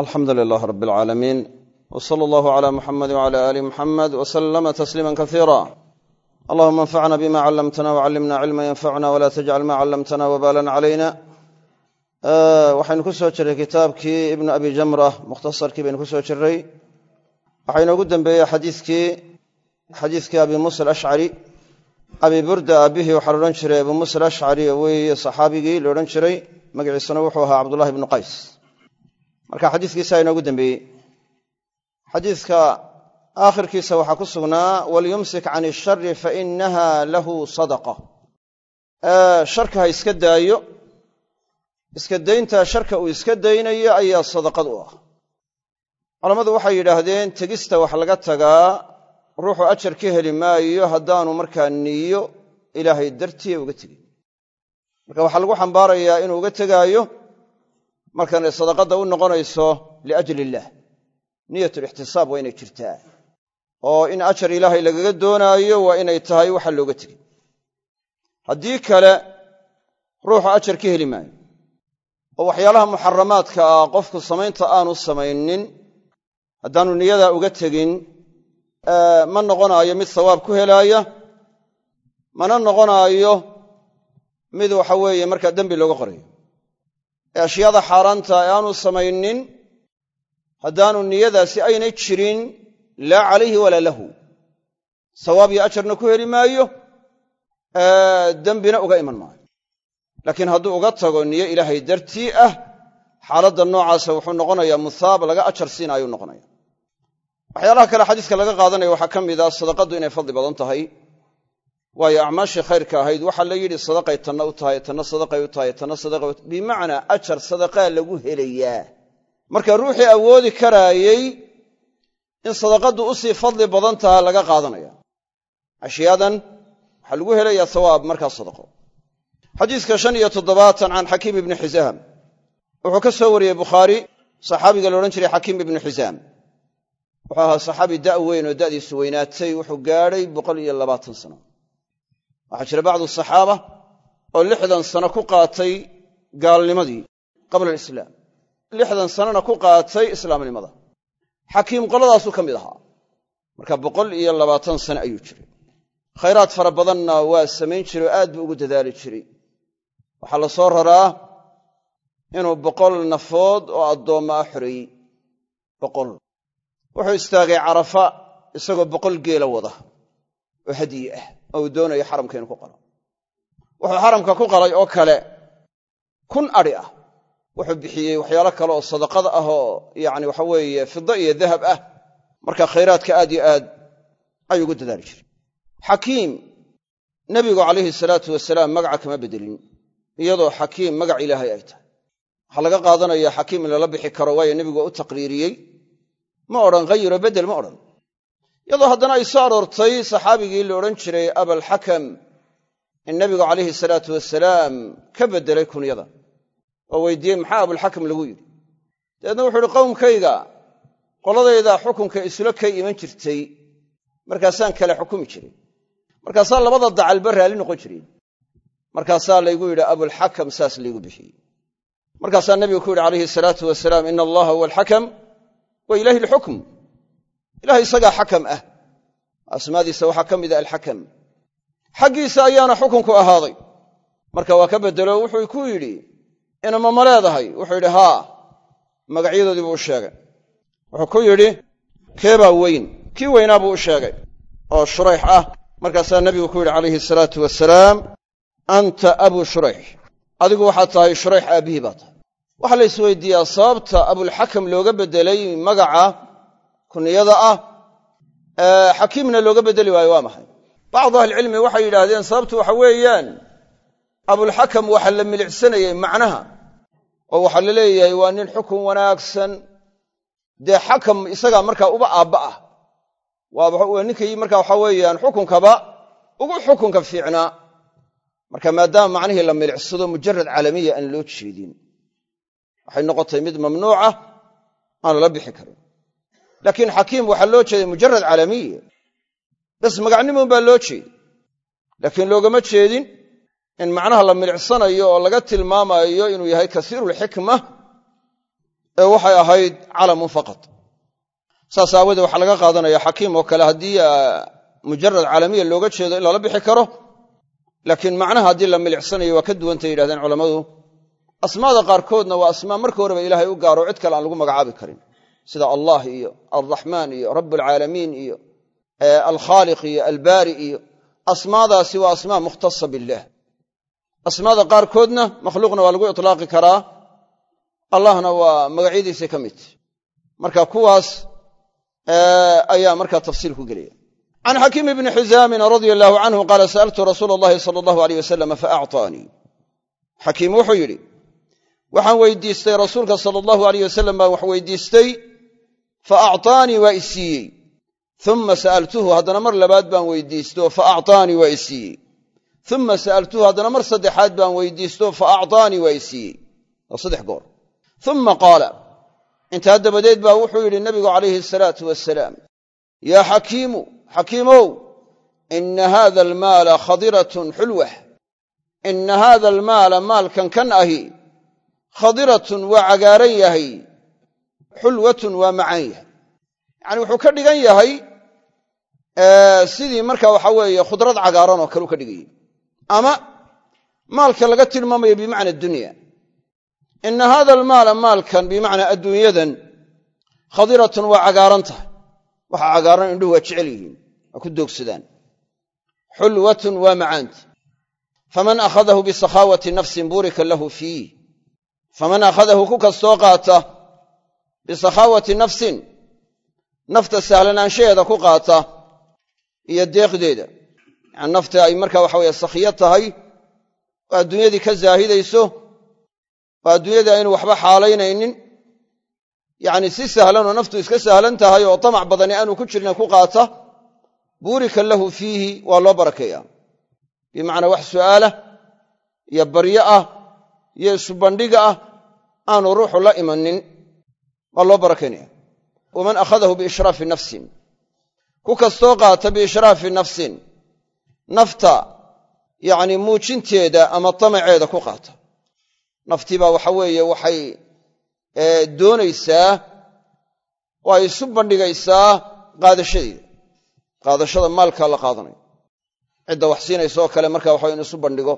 alxamdu lilaah rab alcaalamiin w sala allahu cala muxamedi wcala aali muxamed w salama tasliima kasiira allahuma anfacna bima callamtana wcallimna cilma yanfacuna wla tajcal ma callamtana wbalan calayna waxaynu ku soo jirray kitaabkii ibnu abi jamra mukhtasarkii baynu ku soo jirray waxaa inoogu dembeeyey xadiikii xadiiskii abi muusa alashcari abi burda aabihii waxaa laodhan jiray abu muusa alashcari weeye saxaabigii la jiray. Magaciisuna wuxuu ahaa cabdullahi ibnu qays marka xadiiskiisa inoogu dembeeyey xadiiska aakhirkiisa waxaa ku sugnaa walyumsik can ishari fainaha lahu sadaqa. Sharka ha iska daayo iska dayntaa sharka uu iska daynayo ayaa sadaqad u ah. Culammadu waxay yidhaahdeen tegista wax laga tagaa ruuxu ajar ka heli maayo haddaanu markaa niyo ilaahay dartiiya uga tegin. Marka waxaa lagu xambaarayaa inuu uga tegaayo markan sadaqadda u noqonayso liajli illaah niyat lixtisaab waa inay jirtaa. Oo in ajar ilaahay lagaga doonaayo waa inay tahay waxa looga tegin haddii kale ruuxu ajar ka heli maayo. Oo waxyaalaha muxaramaadka ah qofku samaynta aanu samaynin haddaanu niyadaa uga tegin ma noqonaayo mid sawaab ku helaaya mana noqonaayo mid waxa weeye markaa dembi looga qorayo ee xaaraanta ee aanu samaynin haddaanu niyadaasi aynay jirin laa calayhi walaa lahu. Sawaab iyo ajarna ku heli maayo dembina uga iman maayo. Laakiin hadduu uga tago niyo ilaahay dartii ah xaaladda noocaasa wuxuu noqonayaa muhaab laga ajar siinaayuu noqonaya waxyaalaha kale xadiiska laga qaadanaya waxaa ka mid ah sadaqaddu inay fadli badan tahay waayo acmaashii khayrka ahayd waxaa la yidhi sadaqay tanna u tahay tanna sadaqay u tahay tanna sadaqa bimacnaa ajar sadaqaa lagu helayaa. Marka ruuxii awoodi karaayey in sadaqaddu u sii fadli badan taha laga qaadanaya. Ashyaadan waxaa lagu helayaa sawaab markaa sadaqo. Xadiiska shan iyo toddobaatan can xakiim ibni xisaam. Wuxuu ka soo wariyey bukhaari saxaabiga la odhan jiray xakiim ibnu xisaam. Wuxuu ahaa saxaabi da' weyn oo da'diisu weynaatay wuxuu gaadhay boqol iyo labaatan sano waxaa jira bacdu saxaaba oo lixdan sano ku qaatay gaalnimadii qabla alislaam. Lixdan sanona ku qaatay islaamnimada. Xakiim qoladaasuu ka mid ahaa. Marka boqol iyo labaatan sano ayuu jiray. Khayraad fara badanna waa samayn jiray oo aad buu ugu dadaali jiray. Waxaa la soo raraa inuu boqol nafood oo addoomma ah xoreeyey boqol. Wuxuu istaagay carafa isagoo boqol geela wada oo hadiye ah oo uu doonayo xaramka inuu ku qalo. Wuxuu xaramka ku qalay oo kale kun adhi ah. Wuxuu bixiyey waxyaalo kale oo sadaqada ah oo yacni waxa weeye fida iyo dahab ah. Marka khayraadka aad yo aad ayuu ugu dadaali jiray. Xakiim nebigu calayhi salaatu wasalaam magaca kama bedelin iyadoo xakiim magac ilaahay ay tahay. Waxaa laga qaadanaya xakiim in lala bixi karo waayo nebigu u taqriiriyey? Ma odhan khayiro bedel ma odhan iyadoo haddana ay soo aroortay saxaabigii la odhan jiray abalxakam in nebigu calayhi salaatu wasalaam ka beddelay kunyada oo weydiiyey maxaa abulxakam lagu yidhi? Dabeedna wuxuu uhi qowmkayga qoladayda xukunka isula kay iman jirtay markaasaan kale xukumi jiray markaasaa labada dacalba raalli noqon jireen markaasaa laygu yidhi abulxakam saas laygu bixiyey markaasaa nebigu ku yidhi calayhi salaatu wasalaam ina allaha huwa alxakam wa ilaahi alxukm ilahay isagaa xakam ah. Asmaadiisa waxaa ka mid a alxakam. Xaggiisa ayaana xukunku ahaaday. Marka waa ka beddelo wuxuu ku yidhi inama ma leedahay? Wuxuu yidhi haa. Magacyadoodii buu u sheegay. Wuxuu ku yidhi keebaa weyn? Kii weynaa buu u sheegay. Oo shurayx ah. Markaasaa nebigu ku yidhi calayhi salaatu wasalaam anta abuu shurayx. Adigu waxaad tahay shurayx aabbihii baa tahay. Waxaa la isweydiiyaa sababta abulxakam looga beddelay magaca kuniyada ah xakiimna looga beddeli waayo waa maxay? Bacdu ahlicilmi waxay yidhaahdeen sababtu waxa weeyaan abulxakam waxaa la milicsanayey macnaha oo waxaa la leeyahay waa nin xukun wanaagsan. Dee xakam isagaa markaa uba aabba ah. Waa ninkii markaa waxa weeyaan xukunkaba ugu xukunka fiicnaa marka maadaama macnihii la milicsado mujarad calamiya aan loo jeedin. Waxay noqotay mid mamnuuca aan lala bixi karin laakiin xakiim waxaa loo jeeday mujarad calamiya bas magacnimoon baa loo jeeday. Laakiin loogama jeedin in macnaha la milicsanayo oo laga tilmaamayo inuu yahay kasiirulxikma ee waxay ahayd calamun faqad saas aawoodee waxaa laga qaadanaya xakiim oo kale haddii mujarad caalamiya looga jeedo in lala bixi karo. Laakiin macnaha haddii la milicsanayo waa ka duwantay yidhahdeen culammadu. Asmaada qaarkoodna waa asmaa marka horeba ilaahay u gaaro cid kale aan lagu magacaabi karin sida allah iyo alraxmaan iyo rabbulcaalamiin iyo alkhaaliq iyo albaari iyo asmaadaasi waa asmaa mukhtasa billaah asmaada qaarkoodna makhluuqna waa lagu itlaaqi karaa. Allahna waa magacyadiisa ka mid. Marka kuwaas ayaa markaa tafsiil ku gelaya can xakiim bni xizaamin radia allahu canhu qaala sa'altu rasuula allahi sala allahu aleyh wasalam faacطaanii xakiim wuxuu yidhi waxaan weydiistay rasuulka sala allahu aleyh wasalam baan fa actaanii waa isiiyey uma sa'altuhu haddana mar labaad baan weydiisto fa actaanii waa isiiyey uma sa'altuhu haddana mar saddexaad baan weydiisto fa actaanii waa isiiyey waa saddex goor uma qaala intaa dabadeed baa wuxuu yidhi nabigu calayhi salaatu wasalaam yaa xakiimu xakiimow ina haada almaala khadiratun xulwah ina haada almaala maalkan kan ahi khadiratun waa cagaaran yahay xulwatun waa macaan yahay. Yacani wuxuu ka dhigan yahay sidii marka waxa weeye khudrad cagaaran oo kale u ka dhigayay ama maalka laga tilmaamayo bimacna dunya. Ina haada almaala maalkan bimacnaa adduunyadan khadiratun waa cagaaran tahay. Waxa cagaaran indhuhu waa jecel yihiin waa ku doogsadaan. Xulwatun waa macaanta faman akhadahu bisakhaawati nafsin buurika lahu fiih. Faman akhadahu ku kastoo qaata bisakhaawati nafsin nafta sahlanaanshaheeda ku qaata iyo deeqdeeda yani nafta ay marka waxa weye sakhiyo tahay oo adduunyadii ka zaahidayso oo adduunyadii aynu waxba xaalaynaynin yacni si sahlan oo naftu iska sahlan tahay oo tamac badani aanu ku jirna ku qaata buurika lahu fiihi waa loo barakeeya bimacnaa wax su'aalah iyo baryo ah iyo isubandhiga ah aanu ruuxu la imanin waa loo barakaynaya waman akhadahu biishraafi nafsin. Ku kastoo qaata biishraafi nafsin nafta yacni muujinteeda ama tamaceeda ku qaata. Naftii baa waxa weeye waxay doonaysaa oo ay isu bandhigaysaa qaadashadeeda. Qaadashada maalka la qaadanayo cidda wax siinaysa oo kale marka waxa inu isu bandhigo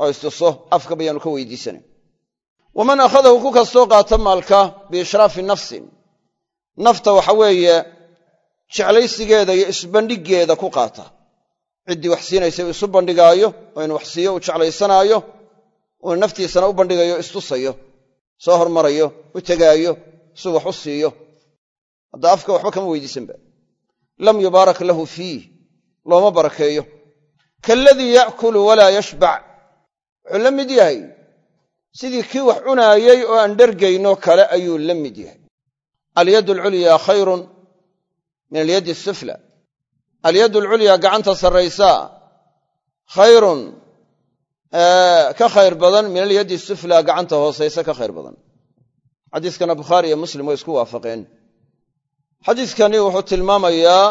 oo istuso afka bayaanu ka weydiisanay waman akhadahu ku kastoo qaata maalka biishraafi nafsin. Nafta waxa weeye jeclaysigeeda iyo isbandhiggeeda ku qaata. Ciddii wax siinaysa uu isu bandhigaayo oo inu wax siiyo uu jeclaysanaayo uuna naftiisana u bandhigayo istusayo soo hormarayo u tegaayo si wax u siiyo. Hadda afka waxba kama weydiisanba. Lam yubaarak lahu fiih looma barakeeyo. Kaaladii ya'kulu walaa yashbac wuxuu la mid yahay sidii kii wax cunaayey oo aan dhergaynoo kale ayuu la mid yahay. Alyad alculyaa khayrun min alyaddi asufla alyad alculyaa gacanta sarraysaa khayrun ka khayr badan min alyaddi sufla gacanta hoosaysa ka khayr badan. Xadiiskana bukhaari iyo muslim way isku waafaqeen. Xadiiskani wuxuu tilmaamayaa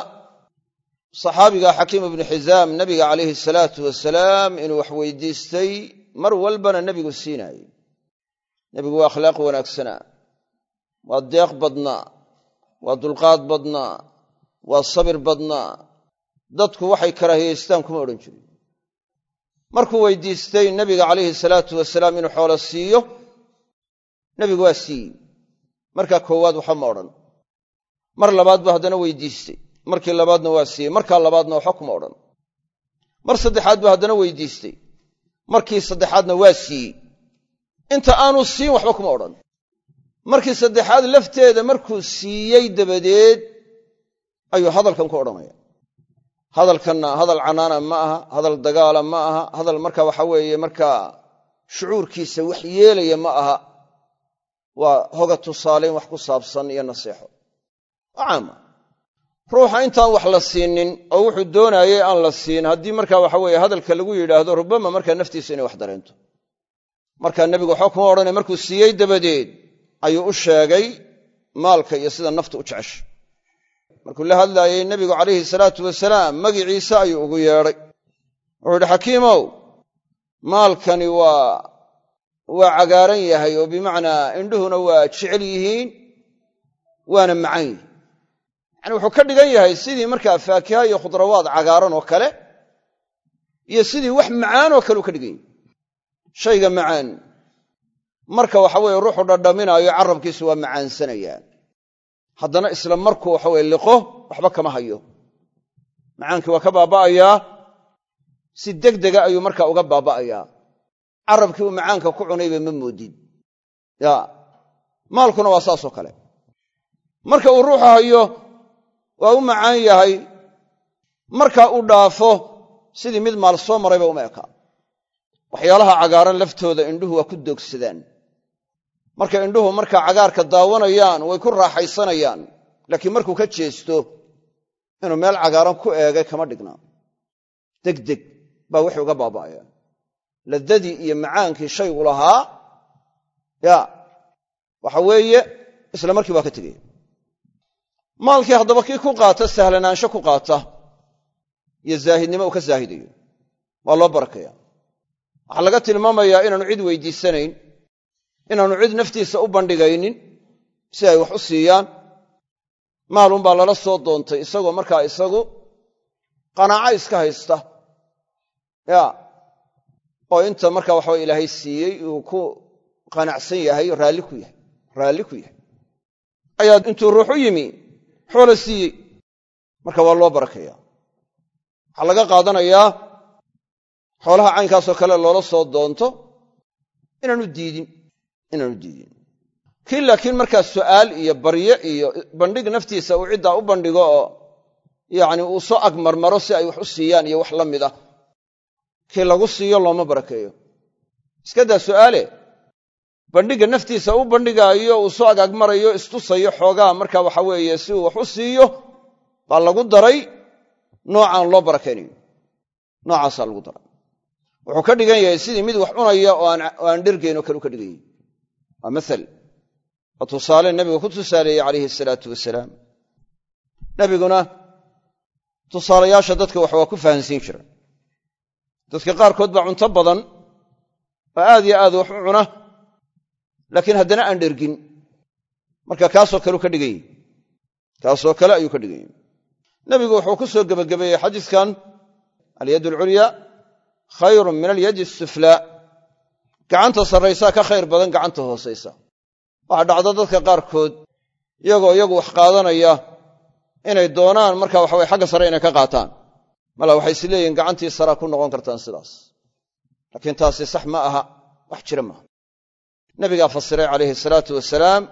saxaabiga xakiim ibnu xizaam nabiga calayhi salaatu wasalaam inuu wax weydiistay mar walbana nebigu siinaayey nebigu waa akhlaaq wanaagsanaa waa deeq badnaa waa dulqaad badnaa waa sabir badnaa dadku waxay karaahiyaystaan kuma odhan jirin. Markuu weydiistay nebiga calayhi salaatu wasalaam inuu xoolo siiyo nebigu waa siiyey markaa koowaad waxba ma odhan. Mar labaad buu haddana weydiistay. Markii labaadna waa siiyey markaa labaadna waxba kuma odhan. Mar saddexaad buu haddana weydiistay. Markii saddexaadna waa siiyey inta aanu siin waxba kuma odhan. Markii saddexaad lafteeda markuu siiyey dabadeed ayuu hadalkan ku odhanaya. Hadalkanna hadal canaana ma aha hadal dagaala ma aha hadal marka waxa weeye markaa shucuurkiisa wax yeelaya ma aha. Waa hoga tusaalayn wax ku saabsan iyo naseexo caama. Ruuxa intaan wax la siinin oo wuxuu doonaayey aan la siin haddii marka waxa weeye hadalka lagu yidhaahdo rubama markaa naftiisa inay wax dareento markaa nebigu waxba kuma odhanay markuu siiyey dabadeed ayuu u sheegay maalka iyo sida nafta u jecesha markuu la hadlaayey nebigu calayhi salaatu wasalaam magiciisa ayuu ugu yeedhay. Wuxuu yidhi xakiimow maalkani waa waa cagaaran yahay oo bimacnaa indhuhuna waa jecel yihiin waana macan yihiin yacani wuxuu ka dhigan yahay sidii markaa faakiha iyo khudrawaad cagaaran oo kale iyo sidii wax macaan oo kale uu ka dhigan yahay shayga macaan. Marka waxa weeye ruuxu dhadhaminaayo carabkiisu waa macaansanayaan. Haddana isla markuu waxa weye liqo waxba kama hayo. Macaankii waa ka baaba'ayaa si degdega ayuu markaa uga baaba'ayaa. Carabkii uu macaanka ku cunayba ma moodid ya maalkuna waa saasoo kale. Marka uu ruuxu hayo waa u macaan yahay. Marka uu dhaafo sidii mid maal soo marayba uma eka waxyaalaha cagaaran laftooda indhuhu waa ku doogsadaan. Marka indhuhu markaa cagaarka daawanayaan way ku raaxaysanayaan. Laakiin markuu ka jeesto inuu meel cagaaran ku eegay kama dhigna. Degdeg baa wixii uga baaba'aya. Ladadii iyo macaankii shaygu lahaa ya waxa weeye isla markii waa ka tegaya maalkii haddaba kii ku qaata sahlanaansho ku qaata iyo zaahidnimo uu ka zaahidayo. Waa loo barakaya waxaa laga tilmaamayaa inaanu cid weydiisanayn inaanu cid naftiisa u bandhigaynin si ay wax u siiyaan. Maalunbaa lala soo doontay isagoo markaa isagu qanaaco iska haysta. Ya oo inta markaa waxaba ilaahay siiyey uu ku qanacsan yahay raalli ku yahay raalli ku yahay. Ayaa intuu ruux u yimi xoola siiyey. Marka waa loo barakaya waxaa laga qaadanayaa xoolaha caynkaasoo kale loola soo doonto inaanu diidin inaanu diidin. Kii laakiin markaa su'aal iyo barye iyo bandhig naftiisa uu ciddaa u bandhigo oo yacni uu soo agmarmaro si ay wax u siiyaan iyo wax la mid ah. Kii lagu siiyo looma barakeeyo. Iskadaa su'aale bandhigga naftiisa u bandhigaayo uu soo agagmarayo istusayo xoogaa marka waxa weeye si uu wax u siiyo baa lagu daray noocaan loo barakaynayo noocaasaa lagu daray wuxuu ka dhigan yahay sidii mid wax cunaya oo aan dhergayn oo kale ka dhigan yahay waa maal waa tusaale nebigu ku tusaaleeyey calayhi asalaatu wasalaam. Nebiguna tusaalayaasha dadka wax waa ku fahansiin jira. Dadka qaarkood baa cunto badan oo aad yo aad wax u cuna laakiin haddana aan dhergin. Marka kaasoo kale u ka dhigan yahy kaasoo kale ayuu ka dhigan yahy nebigu wuxuu ku soo gebagabeeyey xadiiskan alyad alculya khayrun min alyadi asuflaa gacanta sarraysaa ka khayr badan gacanta hoosaysa. Waxaa dhacda dadka qaarkood iyagoo iyagu wax qaadanaya inay doonaan marka waxaweye xagga sare inay ka qaataan. Mala waxay is leeyihiin gacantii saraa ku noqon kartaan sidaas. Laakiin taasi sax ma aha wax jira maaha nabigaa fasiray calayhi salaatu wasalaam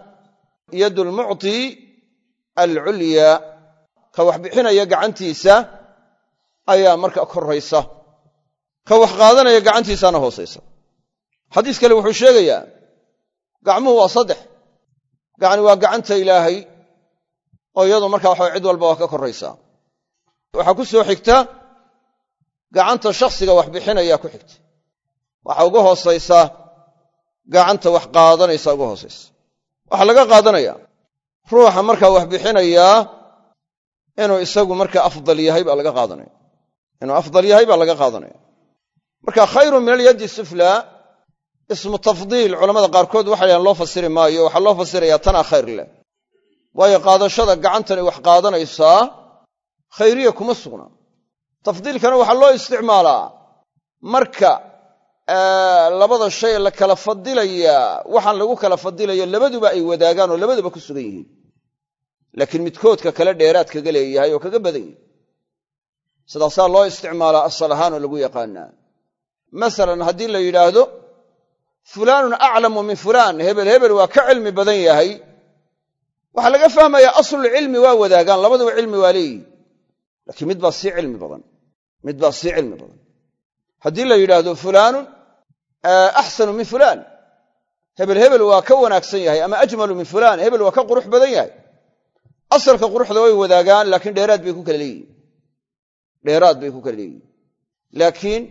yadu lmucti alculyaa ka wax bixinaya gacantiisa ayaa marka koraysa ka wax qaadanaya gacantiisaana hoosaysa. Xadiis kale wuxuu sheegayaa gacmuhu waa saddex. Gacni waa gacanta ilaahay oo iyadu marka waxa cid walba waa ka koraysaa. Waxaa ku soo xigta gacanta shakhsiga wax bixinayaa ku xigta. Waxaa uga hoosaysaa gacanta wax qaadanaysa uga hoosaysa. Waxaa laga qaadanaya ruuxa markaa wax bixinayaa inuu isagu marka afdal yahay baa laga qaadanaya. Inuu afdal yahay baa laga qaadanaya marka khayrun min alyaddi suflaa ismu tafdiil culamada qaarkood waxay dhahaan loo fasiri maayo waxaa loo fasirayaa tanaa khayr leh. Waayo qaadashada gacantani wax qaadanaysaa khayriya kuma sugna. Tafdiilkana waxaa loo isticmaalaa. Marka labada shay la kala fadilayaa waxaan lagu kala fadilayo labaduba ay wadaagaan oo labaduba ku sugan yihiin. Laakiin midkoodka kale dheeraad kaga leeyahay oo kaga badan yahi sidaasaa loo isticmaalaa asal ahaan oo lagu yaqaanaa masalan haddii la yidhaahdo fulaanun aclamu min fulaan hebel hebel waa ka cilmi badan yahay. Waxaa laga fahmayaa aslulcilmi waa wadaagaan labaduba cilmi waa leeyihi laakiin mid baa sii cilmi badan mid baa sii cilmi badan. Haddii la yidhaahdo fulaanun axsanu min fulaan hebel hebel waa ka wanaagsan yahay ama ajmalu min fulaan hebel waa ka qurux badan yahay. Asalka quruxda way wadaagaan laakiin dheeraad bay ku kala leeyihiin dheeraad bay ku kala leeyihiin laakiin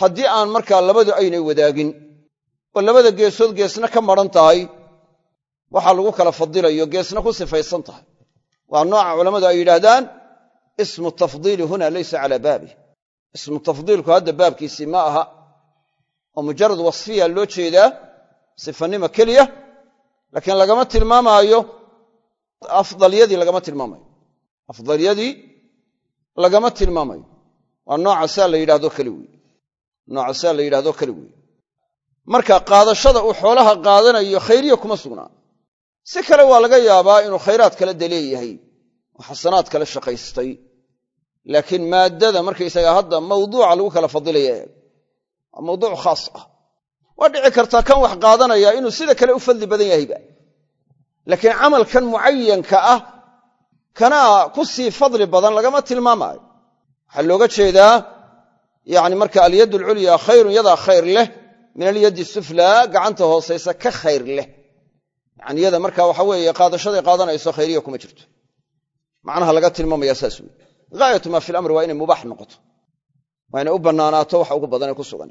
haddii aan markaa labadu aynay wadaagin oo labada geesood geesna ka maran tahay waxaa lagu kala fadilayo geesna ku sifaysan tahay. Waa nooca culammadu ay yidhaahdaan ismu tafdiili huna laysa calaa baabih ismu tafdiilku hadda baabkiisii ma aha oo mujarad wasfiya loo jeedaa sifanimo keliya laakiin lagama tilmaamaayo afdalyadii lagama tilmaamayo afdalyadii lagama tilmaamayo waa noocasaa la yidhahdo keli wey noocasaa la yidhahdo keli wey marka qaadashada uu xoolaha qaadanayo khayriya kuma sugnaa. Si kale waa laga yaabaa inuu khayraad kale daleeyahay oo xasanaad kale shaqaystay. Laakiin maaddada markaysaga hadda mawduuca lagu kala fadilaya waa mawduuc khaas ah. Waa dhici kartaa kan wax qaadanaya inuu sida kale u fadli badan yahayba laakiin camalkan mucayanka ah kanaa ku sii fadli badan lagama tilmaamaayo. Waxaa looga jeedaa yani marka alyad alculyaa khayrun yadaa khayr leh. Min alyaddi suflaa gacanta hoosaysa ka khayr leh. Yani yada marka waxa weeye qaadashaday qaadanayso khayriya kuma jirto. Macnaha laga tilmaamaya saas wey gaayatu maa fi lamri waa inay mubaax noqoto. Waa inay u waxa ugu badanee ku sugan.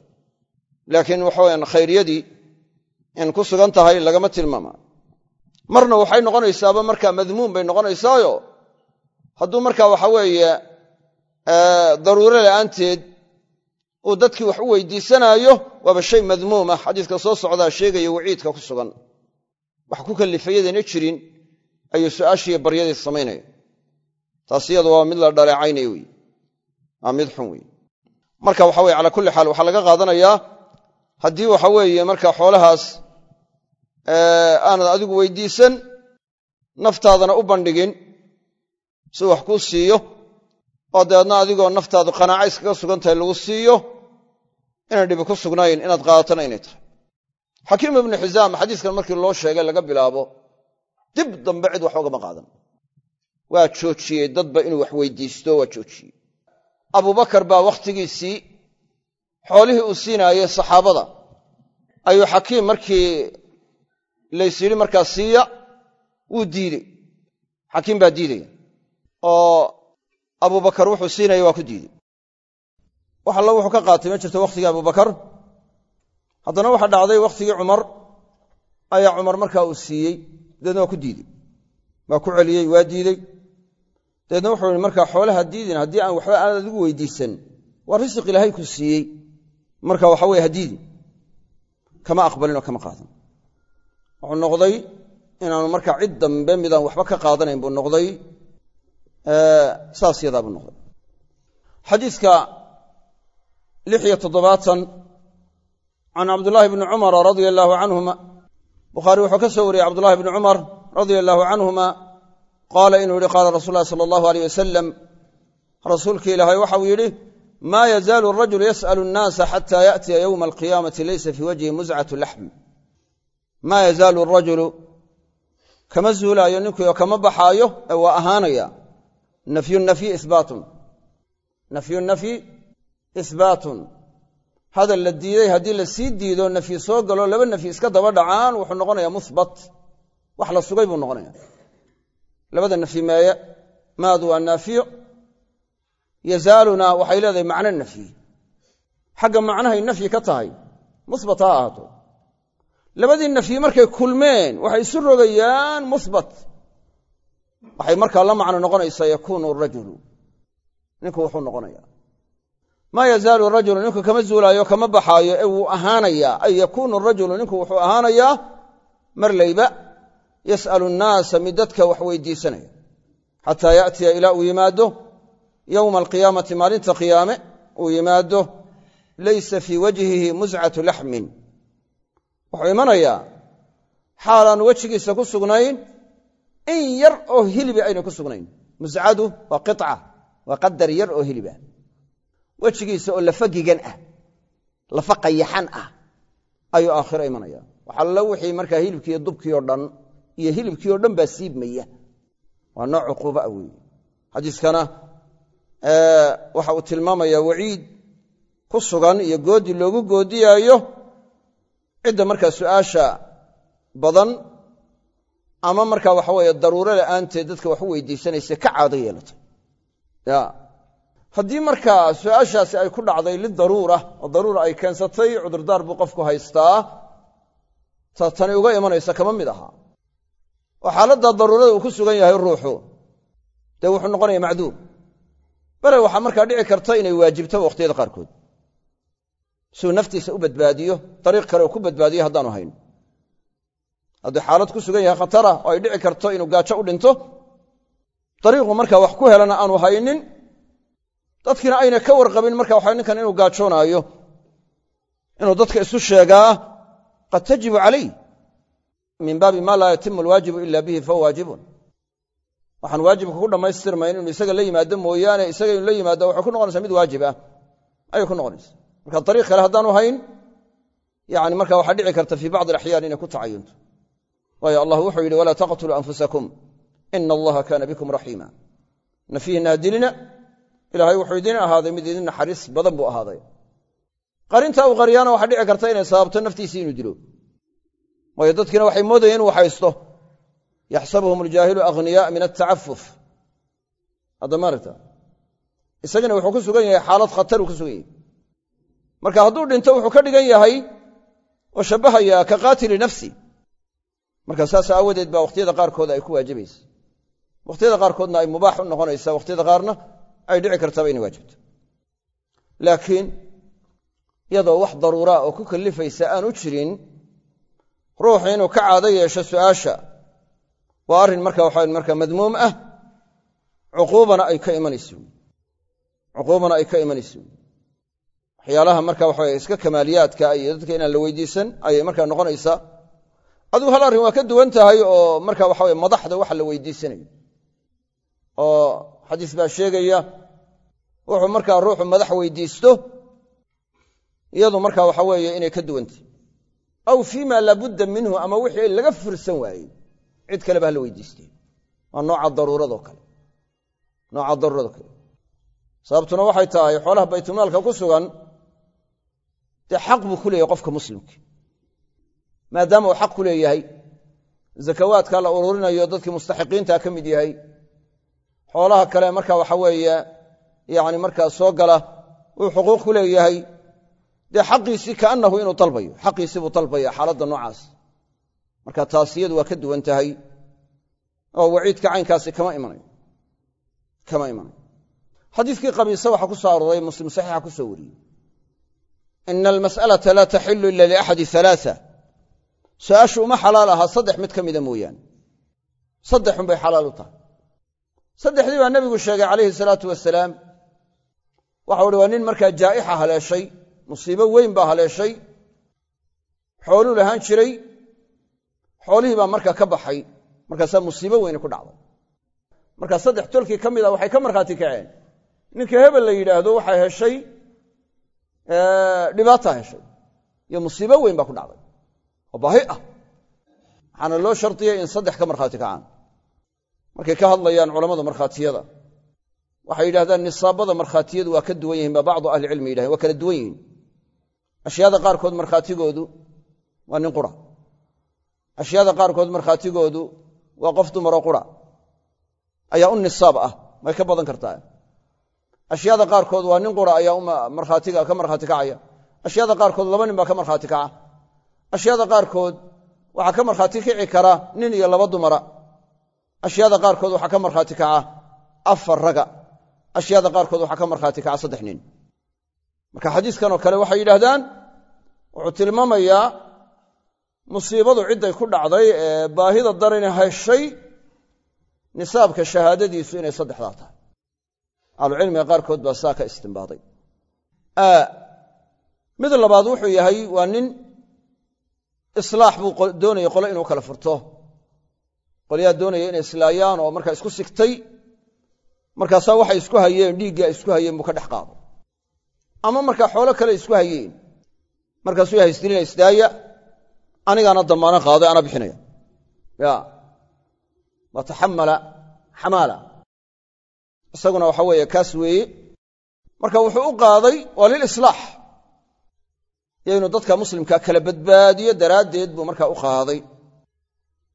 Laakiin waxaweyan khayriyadii in ku sugan tahay lagama tilmaamaayo marna waxay noqonaysaaba markaa madmuum bay noqonaysaayo. Hadduu markaa waxa weeye daruuro la'aanteed uu dadkii wax u weydiisanaayo waaba shay madmuumah xadiiska soo socdaa sheegaya waciidka ku sugan. Wax ku kallifayadana jirin ayuu su'aashiiyo baryadii samaynaya taas iyadu waa mid la dhaleecaynaya wey waa mid xun wey marka waxa weye calaa kulli xaal waxaa laga qaadanayaa haddii waxa weeye marka xoolahaas aanad adigu weydiisan naftaadana u bandhigin si wax kuu siiyo oo dabeedna adigoo naftaadu qanaaca iskaga sugan lagu siiyo inaan dhibi ku sugnayn inaad qaadatana inay tahay. Xakiim ibnu xisaam xadiiskan markii loo sheegay laga bilaabo dib dambe cid wax ogama qaadan. Waa joojiyey dadba inuu wax weydiisto waa joojiyey. Abubakar baa wakhtigiisii xoolihii uu siinaayey saxaabada. Ayuu xakiim markii lays yidhi markaa siiya wuu diidey. Xakiim baa diidaya. Oo abubakar wuxuu siinaya waa ku diidey wax alla wuxuu ka qaatay ma jirto wakhtigii abubakar haddana waxa dhacday wakhtigii cumar. Ayaa cumar markaa uu siiyey dabeedna waa ku diidey. Waa ku celiyey waa diidey. Dabeedna wuxuu ihi markaa xoolaha diidin haddii aan waxba aanad adigu weydiisan waa risiq ilaahay ku siiyey. Marka waxa weye ha diidin. Kama aqbalin oo kama qaadan. Wuxuu noqday inaanu markaa cid dambe midaan waxba ka qaadanayn buu noqday. Saas yadaa buu noqday xadiidka lix iyo toddobaatan can cabdullaahi bni cumara radia allaahu canhuma bukhaari wuxuu ka soo wariyey cabdullahi bni cumar radia allaahu canhuma qaala inuu yihi qaala rasul ulahi sala allahu aleyh wasalam rasuulkii ilaahay waxau yidhi maa yazaalu arajulu yas'alu annaasa xata yaأtiya yowma alqiyaamati laysa fii wajhi muscatu laxm maa yazaalu arajulu kama zuulaayo ninkuyo kama baxaayo ee waa ahaanaya. Nafyu nafyi ihbaatun nafyu nafyi ihbaatun hadal la diiday haddii la sii diido nafyi soo galo laba nafyi iska daba dhacaan wuxuu noqonayaa muhbat wax la sugay buu noqonaya labada nafyi meeye maadu waa naafiyo yazaaluna waxay leedahay macno nafyi. Xagga macnahay nafyi ka tahay muhbat ha ahaato. Labadii nafyi markay kulmeen waxay isu rogayaan muhbat waxay markaa la macno noqonaysaa yakuunu rajulu. Ninku wuxuu noqonaya maa yazaalu rajulu ninku kama zuulaayo kama baxaayo ee wuu ahaanayaa ay yakuunu rajulu ninku wuxuu ahaanayaa marlayba yas'alu nnaasa mid dadka wax weydiisanaya xataa yaatiya ilaa uu yimaado yowma alqiyaamati maalinta qiyaame uu yimaado laysa fii wajhihi muscatu laxmin. Wuxuu imanayaa xaalaan wejigiisa ku sugnayn in yar oo hilibi ayna ku sugnayn. Muscadu waa qica waa qadar yar oo hiliba wejigiisa oo lafa gigan ah lafa qayaxan ah ayuu aakhiro imanaya. Waxallo wixii markaa hilibkiiyo dubkii oo dhan iyo hilibkii oo dhan baa siibmaya waa nooc cuquuba ah weeye. Xadiiskana waxa uu tilmaamayaa waciid ku sugan iyo goodi loogu goodiyaayo cidda markaa su'aasha badan ama markaa waxa weeye daruuro la'aanteed dadka wax u weydiisanaysa ka caado yeelatay. Ya haddii markaa su'aashaasi ay ku dhacday lidaruura oo daruura ay keensatay cudurdaar buu qofku haystaa ta tani uga imanaysa kama mid aha. Oo xaaladda daruurada uu ku sugan yahay ruuxu. Dee wuxuu noqonaya macduur bale waxaa markaa dhici karta inay waajibto wakhtiyada qaarkood. Siuu naftiisa u badbaadiyo dariiq kale ku badbaadiyo haddaanu hayn. Hadduu xaalad ku sugan yahay khatara oo ay dhici karto inuu gaajo u dhinto dariiqu markaa wax ku helana aanu haynin dadkiina ayna ka warqabin marka waxa ninkan inuu gaajoonaayo inuu dadka isu sheegaa qad tajibu calayh min baabi ma laa yatimu alwaajibu ila bihi fahuwa waajibun. Waxaan waajibka ku dhammaystirmayn inuu isaga la yimaado mooyaane isaga inu la yimaado waxay ku noqonaysaa mid waajib ah. Ayay ku noqonaysa marka dariiq kale haddaanu hayn yani marka waxaa dhici karta fii bacdi alaxyaan inay ku tacayunto waayo allah wuxuu yidhi walaa taqtuluu anfusakum ina allaha kaana bikum raxiima nafyihinna ha dilina ilaahay wuxuu idin ahaaday mid idin naxariis badan buu ahaaday. Qarinta uu qariyaana waxaa dhici karta inay sababto naftiisii inuu dilo. Waayo dadkiina waxay moodayeen inuu haysto. Yaxsabuhum aljaahilu aghniyaa min haddamaarta isagana wuxuu ku sugan yahay xaalad khatar uu ku sugan yahay. Marka hadduu dhinto wuxuu ka dhigan yahay oo shabbahayaa ka qaatili nafsi. Marka saas aawadeed baa wakhtiyada qaarkood ay ku waajibaysa wakhtiyada qaarkoodna ay mubaax u noqonaysa wakhtiyada qaarna ay dhici kartaba inay waajibto. Laakiin iyadoo wax daruuraa oo ku kallifaysa aanu jirin ruuxu inuu ka caado yeesho su'aasha waa arrin marka waxa marka madmuum ah cuquubana ay ka imanayso. Cuquubana ay ka imanayso. Waxyaalaha marka waxa iska kamaaliyaadka iyo dadka inaan la weydiisan ayay markaa noqonaysaa adigu hal arrin waa ka duwan tahay oo marka waxa madaxda waxa la weydiisanayo. Oo xadiis baa sheegaya wuxuu markaa ruuxu madax weydiisto iyadu marka waxa weeye inay ka duwantahy aw fiima laabudda minhu ama wixii laga fursan waayey cid kaleba hala weydiistee waa nooca daruuradoo kale nooca daruurado kale. Sababtuna waxay tahay xoolaha baytulmaalka ku sugan dee xaq buu ku leeyahay qofka muslimka. Maadaama uu xaq ku leeyahay zakawaadka la ururinayo dadkii mustaxiqiinta ka mid yahay xoolaha kale marka waxa weeye yani markaa soo gala uu xuquuq ku leeyahay. Dee xaqiisii kaannahu inuu dalbayo xaqiisii buu dalbaya xaaladda noocaas. Marka taas iyadu waa ka duwan tahay oo waciidka caynkaasi kama imanayo kama imanayo. Xadiiskii qabiise waxaa ku soo arooray muslim saxiixa ku soo wariyey. Ina almas'alata laa taxilu ila liaxadi alaaa su'aashu uma xalaal aha saddex mid ka mida mooyaane. Saddexun bay xalaal u tahay saddexdii baa nebigu sheegay calayhi salaatu wasalaam waxau uhi waa nin markaa jaa'ixa haleeshay musiibo weyn baa haleeshay xooluu lahaan jiray xoolihii baa markaa ka baxay markaasaa musiibo weyni ku dhacday. Markaa saddex tolkii ka mid a waxay ka markhaati kaceen. Ninka hebel la yidhaahdo waxay heshay dhibaata heshay iyo musiibo weyn baa ku dhacday. Oo baahi ah. Waxaana loo shardiyay in saddex ka markhaati kacaan markay ka hadlayaan culammada markhaatiyada. Waxay yidhahdaan nisaabada markhaatiyadu waa ka duwan yihiin baa bacdu ahlicilmi yidhahen waa kala duwan yihiin. Ashyaada qaarkood markhaatigoodu waa nin qura. Ashyaada qaarkood markhaatigoodu waa qof dumaroo qura. Ayaa u nisaab ah way ka badan kartaa. Ashyaada qaarkood waa nin qura ayaa markhaatiga ka markhaati kacaya. Ashyaada qaarkood laba nin baa ka markhaati kaca. Ashyaada qaarkood waxaa ka markhaati kici kara nin iyo laba dumara ashyaada qaarkood waxaa ka markhaati kaca afar raga. Ashyaada qaarkood waxaa ka markhaati kaca saddex nin. Marka xadiiskanoo kale waxay yidhaahdaan wuxuu tilmaamayaa musiibadu cidday ku dhacday ee baahida darani heshay nisaabka shahaadadiisu inay saddexdaa tahay. Ahlucilmiga qaarkood baa saa ka istimbaaday mid labaad wuxuu yahay waa nin islaax buu doonaya qole inuu kala furto qolyaa doonaya inay islaayaan oo markaa isku sigtay markaasaa waxay isku hayeen dhiiggii ay isku hayeen buu ka dhex qaado. Ama markaa xoolo kale isku hayeen markaasuu haystilina isdaaya anigaana damaano qaaday ana bixinaya. Ya. Waa taxamala xamaala. Isaguna waxa weeye kaas weeye marka wuxuu u qaaday waa lilislaax iyo inuu dadka muslimkaa kala badbaadiyo daraaddeed buu markaa u qaaday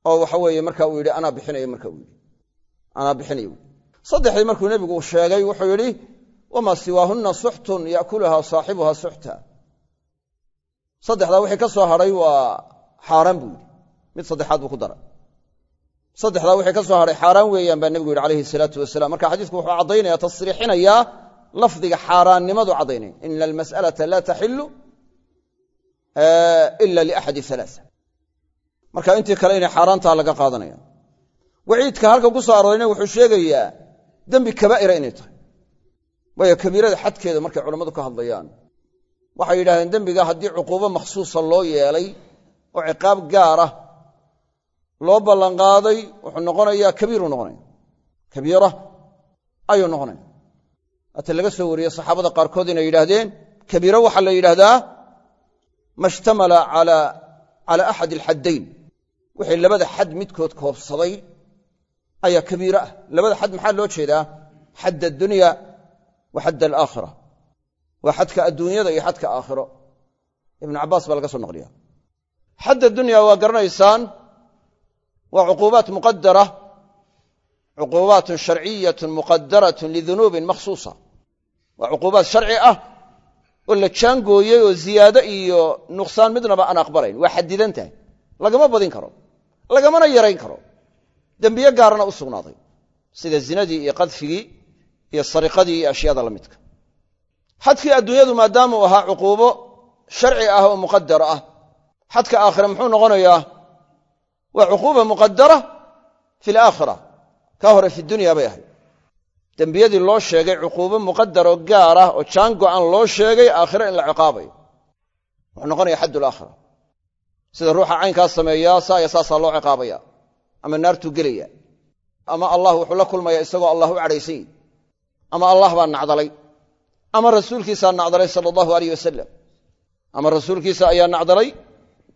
oo waxa weeye marka uu yidhi anaa bixinaya marka uu yidhi. Anaa bixinaya. Saddexdii markuu nebigu sheegay wuxuu yidhi wamaa siwaahunna suxtun yaakuluhaa saaxibuhaa suxta. Saddexdaa wixii ka soo hadhay waa xaaraan buu yidhi. Mid saddexaad buu ku daray. Saddexdaa wixii ka soo hadhay xaaraan weeyaan baa nebigu yidhi calayhi salaatu wasalaam. Marka xadiisku wuxuu caddaynaya tasriixinayaa lafdiga xaaraannimadu caddaynaya ina almas'alata laa taxilu ila liaxadi alaaa marka intii kale inay xaaraantaa laga qaadanaya. Waciidka halkan ku soo aroorayna wuxuu sheegayaa dembi kabaa'ira inay tahay. Waayo kabiirada xadkeeda markay culammadu ka hadlayaan waxay yidhahdeen dembiga haddii cuquubo makhsuusa loo yeelay oo ciqaab gaar ah loo ballanqaaday wuxuu noqonayaa kabiiruu noqonaya kabiira ayuu noqonaya haata laga soo wariyey saxaabada qaarkood inay yidhaahdeen kabiiro waxaa la yidhaahdaa ma shtamala cala axad alxaddayn wixii labada xad midkood koobsaday ayaa kabiiro ah. Labada xad maxaa loo jeedaa? Xadd addunya wa xadd alaakhira. Waa xadka adduunyada iyo xadka aakhiro. Ibnu cabbaas baa laga soo naqliya xadd addunya waa garanaysaan waa cuquubaat muqadara cuquubaatun sharciyatun muqadaratun lidunuubin makhsuusa. Waa cuquubaat sharci ah oo la jaangooyey oo ziyaado iyo nuqsaan midnaba aan aqbalayn. Waa xadidan tahay. Lagama badin karo lagamana yarayn karo. Dembiye gaarana u sugnaaday. Sida zinadii iyo qadfigii iyo sariqadii iyo ashyaada la midka. Xadkii adduunyadu maadaamuu ahaa cuquubo sharci ah oo muqadar ah. Xadka aakhire muxuu noqonayaa waa cuquuba muqadara fi alaakhira ka hore fi dunya bay ahayd. Dembiyadii loo sheegay cuquubo muqadaroo gaar ah oo jaan go'an loo sheegay aakhire in la ciqaabayo. Wuxuu noqonaya xadd alaakhira sida ruuxa caynkaas sameeyaa saa ya saasaa loo ciqaabaya ama naartuu gelaya ama allah wuxuu la kulmaya isagoo allah u cadhaysan yihi ama allah baa nacdalay ama rasuulkiisaa nacdalay sala allahu aleyh wasalam ama rasuulkiisa ayaa nacdalay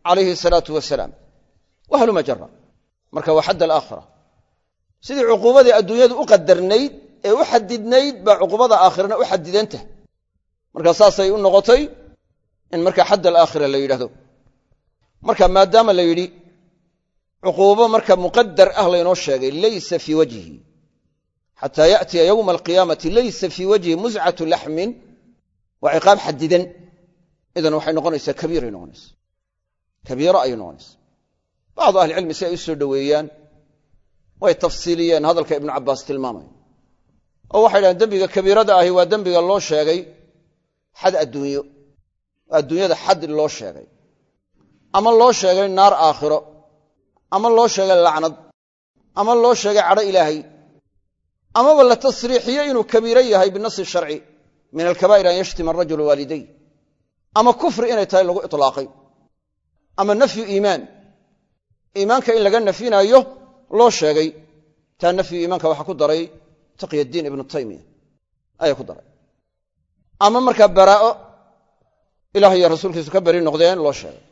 calayhi salaatu wasalaam wahluma jara marka waa xadd alaakhira. Sidii cuquubadii adduunyadu u qadarnayd ee u xadidnayd baa cuqubada aakhirana u xadidantah marka saasay u noqotay in marka xadd alaakhira la yidhahdo marka maadaama la yidhi cuquubo marka muqadar ah laynoo sheegay laysa fii wajhi. Xataa yaatiya yowma alqiyaamati laysa fii wajhi muscatu laxmin waa ciqaab xadidan idan waxay noqonaysaa kabiiray noqonaysa kabiiro ayay noqonaysa bacdu ahlicilmi si ay u dhoweeyaan way tafsiiliyeen hadalka ibnu cabbaas tilmaamaya oo waxay dhahdeen dembiga kabiirada ahi waa dembiga loo sheegay xad adduunyo. Adduunyada xad loo sheegay ama loo sheegay naar aakhiro. Ama loo sheegay lacnad. Ama loo sheegay cadho ilaahay. Amaba la tasriixiyo inuu kabiiro yahay binasi sharci min alkabaa'ir an yashtima arajulu waaliday ama kufri inay tahay lagu itlaaqay. Ama nafyu iimaan. Iimaanka in laga nafyinayo loo sheegay. Taa nafyu iimaanka waxaa ku daray taqyaddiin ibnu taymiya ayaa ku daray. Ama markaa baraa'o ilaah iyo rasuulkiisu ka beri noqdeen loo sheegay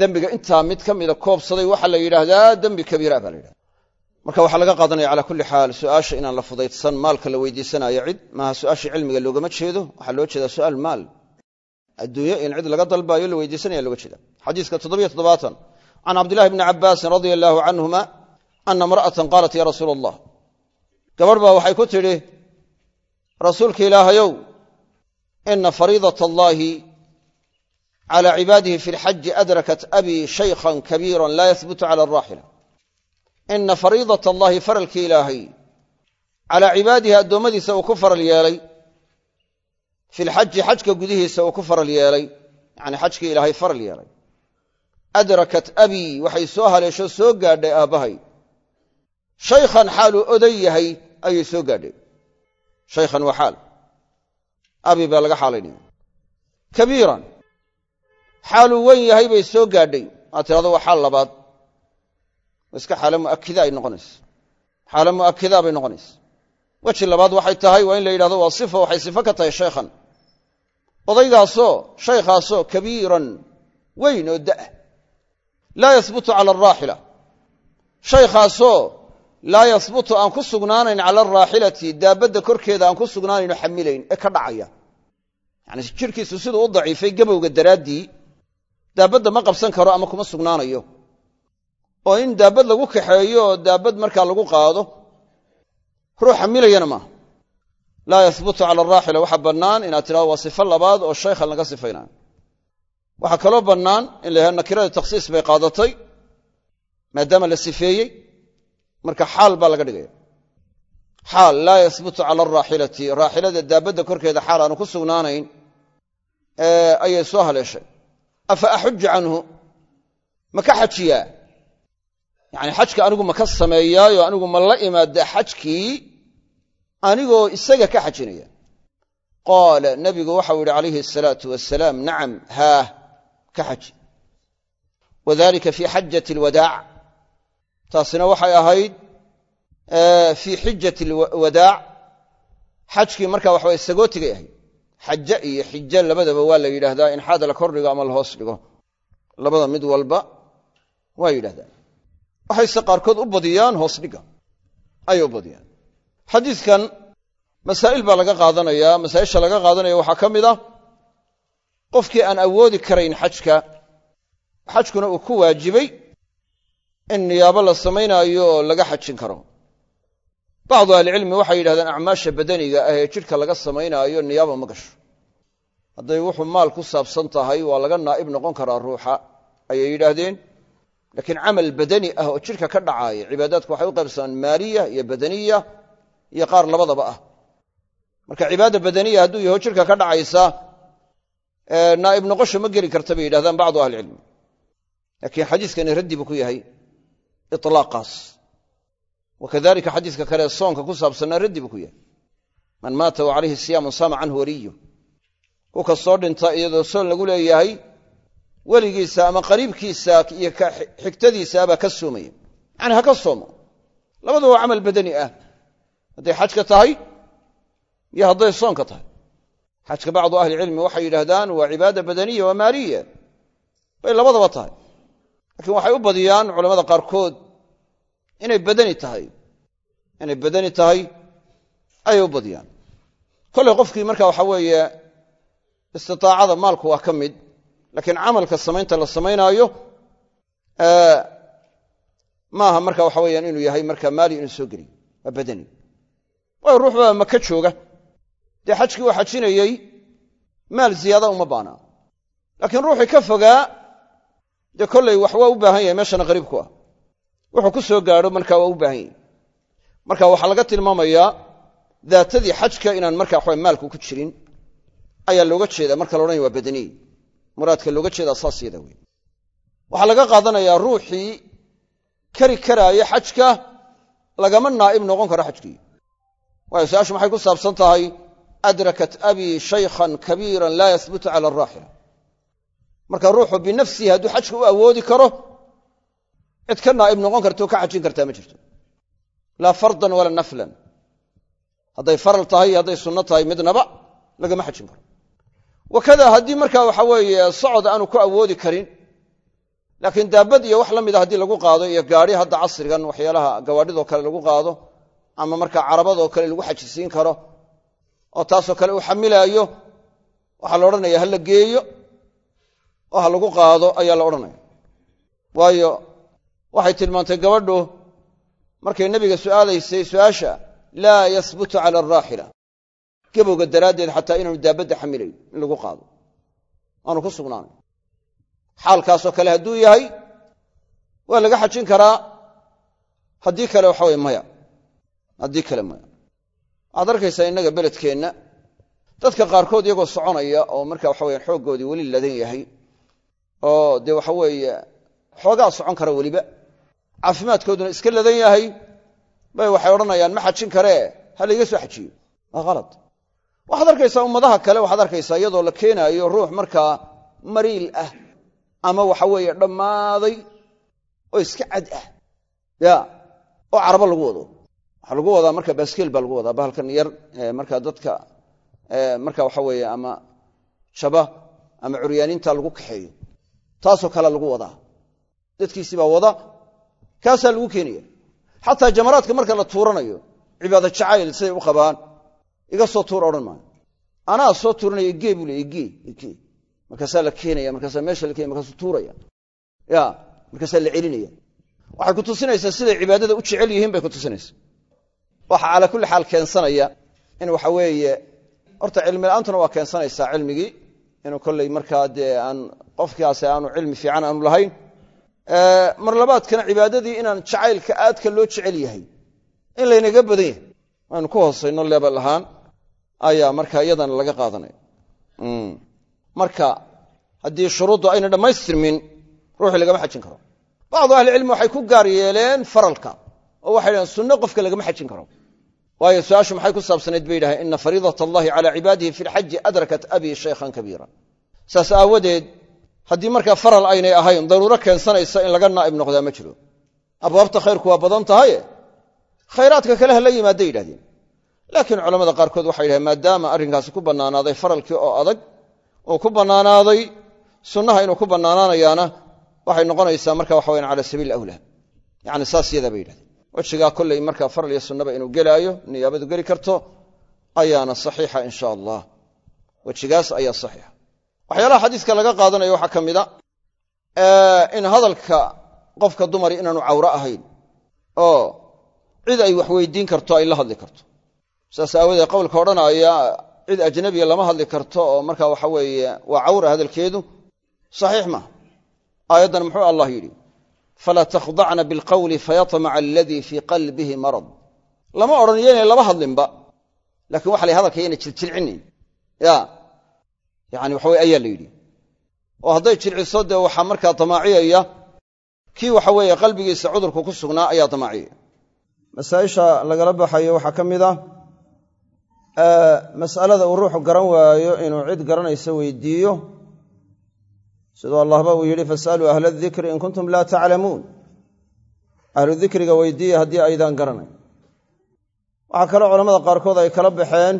dembiga intaa mid ka mida koobsaday waxaa la yidhaahdaa dembi kabiira baa la yidhahda marka waxaa laga qaadanaya calaa kulli xaal su'aasha inaan la fudaydsan maalka la weydiisanayo cid maaha su'aasha cilmiga loogama jeedo waxaa loo jeedaa su'aal maal. Adduunyo in cid laga dalbaayo la weydiisanaya loga jeeda xadiiska can cabdillahi bni cabbaasin radia allaahu canhuma ana imra'atan qaalat ya rasuula allah gabadh baa waxay ku tidhi rasuulka ilaahayow ina fariidat allaahi cala cibaadihi fi lxaji adrakat abii shaykhan kabiiran laa yahbutu cala alraaxila ina fariidat allaahi faralki ilaahay calaa cibaadihi addoommadiisa uu ku faral yeelay fi lxaji xajka gudihiisa uu ku faral yeelay yacni xajkii ilaahay faral yeelay adrakat abii waxay soo haleesho soo gaadhay aabbahay shaykhan xaaluu oday yahay ayay soo gaadhay shaykhan waa abi xaaluu weyn yahay bay soo gaadhay. Aad tirahdo waa xaal labaad. Iska xaalo mu'akida ay noqonaysa xaalo mu'akida bay noqonaysa weji labaad waxay tahay waa in la yidhahdo waa sifa waxay sifo ka tahay shaykhan. Odaygaasoo shaykhaasoo kabiiran weyn oo da'ah laa yahbutu cala alraaxila shaykhaasoo laa yahbutu aan ku sugnaanayn cala alraaxilati daabadda korkeeda aan ku sugnaanaynoo xamilayn ee ka dhacaya. Yacni jidhkiisu siduu u daciifay gabowga daraaddii daabadda ma qabsan karo ama kuma sugnaanayo. Oo in daabad lagu kaxeeyo oo daabad markaa lagu qaado. Ruux xamilayana maaha laa yahbutu cala alraaxila waxaa bannaan inaad tidhahdo waa sifo labaad oo shaykhan laga sifaynayo waxaa kaloo bannaan in la yahahdo nakirada takhsiis bay qaadatay maadaama la sifeeyey. Marka xaal baa laga dhigaya. Xaal laa yahbutu cala alraaxilati raaxilada daabadda korkeeda xaal aanu ku sugnaanayn ayay soo haleeshay afa axuju ma ka xajiyaa yacni xajka anigu ma ka sameeyaayo anigu ma la imaada xajkii anigoo isaga ka xajinaya. Qaala nabigu waxau yidhi calayhi asalaatu wasalaam nacam haah ka xaji wadalika fii xajati alwadaac taasina waxay ahayd fii xijati alwadaac xajkii marka waxaway sagootigay ahayd xaje iyo xije labadaba waa la yidhaahdaa in xaada la kordhigo ama la hoos dhigo. Labada mid walba waa yidhahdaan waxayse qaarkood u badiyaan hoos dhiga. Ayay u badiyaan xadiidkan masaa'il baa laga qaadanayaa masaa'isha laga qaadanaya waxaa ka mid ah qofkii aan awoodi karayn xajka xajkuna uu ku waajibay in niyaabo la samaynaayo oo laga xajin karo bacdu ahlicilmi waxay yidhahdeen acmaasha badaniga ah ee jidhka laga samaynaayo niyaaba ma gasho. Hadday wuxuu maal ku saabsan tahay waa laga naa'ib noqon karaa ruuxa ayay yidhaahdeen. Laakiin camal badani ah oo jidhka ka dhacaaya cibaadaadku waxay u qaybsamaan maaliya iyo badaniya iyo qaar labadaba ah. Marka cibaada badaniya hadduu yaho jidhka ka dhacaysa naa'ib noqosho ma geli karta bay yidhahdaan bacdu ahlicilmi. Laakiin xadiiskani raddi buu ku yahay ilaaqaas wakadalika xadiiska kale soonka ku saabsanaa raddi buu ku yahay. Man maata wa calayhi siyaamun saama canhu waliyu ku kastoo dhinta iyadoo soon lagu leeyahay weligiisa ama qariibkiisa iyo ka xigtadiisaabaa ka soomaya yani ha ka soomo. Labadaba waa camal badani ah. Hadday xajka tahay iyo hadday soonka tahay. Xajka bacdu ahlicilmi waxay yidhaahdaan waa cibaada badaniya waa maaliya. Bay labadaba tahay. Laakiin waxay u badiyaan culamada qaarkood inay badani tahay. Inay badani tahay ayay u badiyaan. Kolley qofkii marka waxa weeye istitaacada maalku waa ka mid laakiin camalka samaynta la samaynaayo maaha marka waxa weyaan inuu yahay marka maali inuu soo geliyo waa badani. Waayo ruux baa maka jooga. Dee xajkii uu xajinayey maal ziyaada uma baanaa laakiin ruuxii ka fogaa dee kolley wax waa u baahan yahay meeshana qariib ku ah wuxuu ku soo gaadho marka waa u baahan yahay marka waxaa laga tilmaamayaa daatadii xajka inaan marka waxawe maalku ku jirin. Ayaa looga jeedaa marka la odhanaya waa badaniy muraadka looga jeedaa saas yada wey waxaa laga qaadanayaa ruuxii kari karaaya xajka lagama naa'ib noqon karo xajkii. Waayo su'aashu maxay ku saabsan tahay? Adrakat abii shaykhan kabiiran laa yahbutu cala araaxila marka ruuxu binafsihi hadduu xajka u awoodi karo cid ka naa'ib noqon kartao ka xajin kartaa ma jirto. Laa fardan walaa naflan. Hadday faral tahay iyo hadday sunno tahay midnaba lagama xajin karo. Wakada haddii marka waxa weeye socod aanu ku awoodi karin laakiin daabad iyo wax la mida haddii lagu qaado iyo gaari hadda casrigan waxyaalaha gawaadhidoo kale lagu qaado ama marka carabadoo kale lagu xajisiin karo oo taasoo kale uu xamilaayo waxaa la odhanaya ha la geeyo oo ha lagu qaado ayaa la odhanaya waayo waxay tilmaantay gabadhu markay nebiga su'aalaysay su'aasha laa yahbutu cala araaxila gebowga daraaddeed xataa inaanu daabadda xamilayn in lagu qaado. Aanu ku sugnaanay xaalkaasoo kale hadduu yahay waa laga xajin karaa. Haddii kale waxa weye maya. Haddii kale maya. Waxaad arkaysaa innaga beledkeenna dadka qaarkood iyagoo soconaya oo marka waxa weye xooggoodii weli ladan yahay oo dee waxa weeye xoogaa socon kara weliba caafimaadkooduna iska ladan yahay bay waxay odhanayaan ma xajin karee ha layga soo xajiyo. Waa khalad waxaad arkaysaa ummadaha kale waxaad arkaysaa iyadoo la keenaayo ruux markaa mariil ah ama waxa weeye dhammaaday oo iska cad ah. Ya oo carabo lagu wado. Waxaa lagu wadaa marka baskeel baa lagu wadaa bahalkan yar marka dadka marka waxa weeye ama jaba ama curyaaniinta lagu kaxeeyo. Taasoo kale lagu wadaa. Dadkiisii baa wada kaasaa lagu keenaya. Xataa jamaraadka marka la tuuranayo cibaado jacayl siday u qabaan iga soo tuur odhan maayo. Anaa soo tuuranaya igee buu le igee markaasaa la keenaya markaasaa meesha la keenaya markaasuu tuuraya. Ya markaasaa la celinaya. Waxay ku tusinaysaa siday cibaadada u jecel yihiin bay ku tusinaysaa. Waxa calaa kulli xaal keensanaya in waxa weeye horta cilmi la'aantuna waa keensanaysaa cilmigii inuu kolley markaa dee aan qofkaasi aanu cilmi fiican aanu lahayn mar labaadkana cibaadadii inaan jacaylka aadka loo jecel yahay in laynaga badan yahay. Aynu ku hoosayno leebal ahaan ayaa marka iyadana laga qaadanaya. Marka haddii shuruuddu ayna dhammaystirmin ruuxii lagama xajin karo. Bacdu ahlicilmi waxay ku gaar yeeleen faralka oo waxay dhaheen sunno qofka lagama xajin karo. Waayo su'aashu maxay ku saabsanayd bay yidhaheen ina fariidat allahi calaa cibaadihi fi lxaji adrakat abii shaykhan kabiira. Saas aawadeed haddii markaa faral aynay ahayn daruuro keensanaysa in laga naa'ib noqdaa ma jiro. Abwaabta khayrku waa badan tahaye? Khayraadka kale la yimaadday yidhahdeen laakiin culamada qaarkood waxay yidhahdeen maadaama arrinkaasi ku bannaanaaday faralkii oo adag uu ku bannaanaaday sunnaha inuu ku bannaanaanayaana waxay noqonaysaa marka waxa wayaan cala sabiil awlaa. Yacni saas yadaa yidhahdeen. Wejigaa kolley markaa faral iyo sunnaba inuu gelaayo niyaabadu geli karto ayaana saxiixa insha allah. Wejigaas ayaa saxiixa waxyaalaha xadiiska laga qaadanayo waxaa ka mida in hadalka qofka dumari inaanu cawro ahayn oo cid ay wax weydiin karto ay la hadli karto. Saas aawadeed qowlka odhanaya cid ajnabiya lama hadli karto oo marka waxa weeye waa cawra hadalkeedu saxiix maaha. Aayaddan muxuu allah yidhi falaa takhdacna bilqawli fayatmaca aladii fii qalbihi marad. Lama odhaniyo inay laba hadlinba laakiin waxa la hadalka yana jiljilcinayn yani waxa weye ayaa la yidhi. Oo hadday jilciso dee waxaa markaa damaaciyaya kii waxa weeye qalbigiisa cudurku ku sugnaa ayaa damaaciyaya masaaisha lagala baxayo waxaa ka mid ah mas'alada uu ruuxu garan waayo inuu cid garanaysa weydiiyo. Siduu allahba uu yidhi fasaluu ahla dikri in kuntum laa taclamuun ahlu dikriga weydiiya haddii aydaan garanayn waxaa kaloo culamada qaarkood ay kala baxeen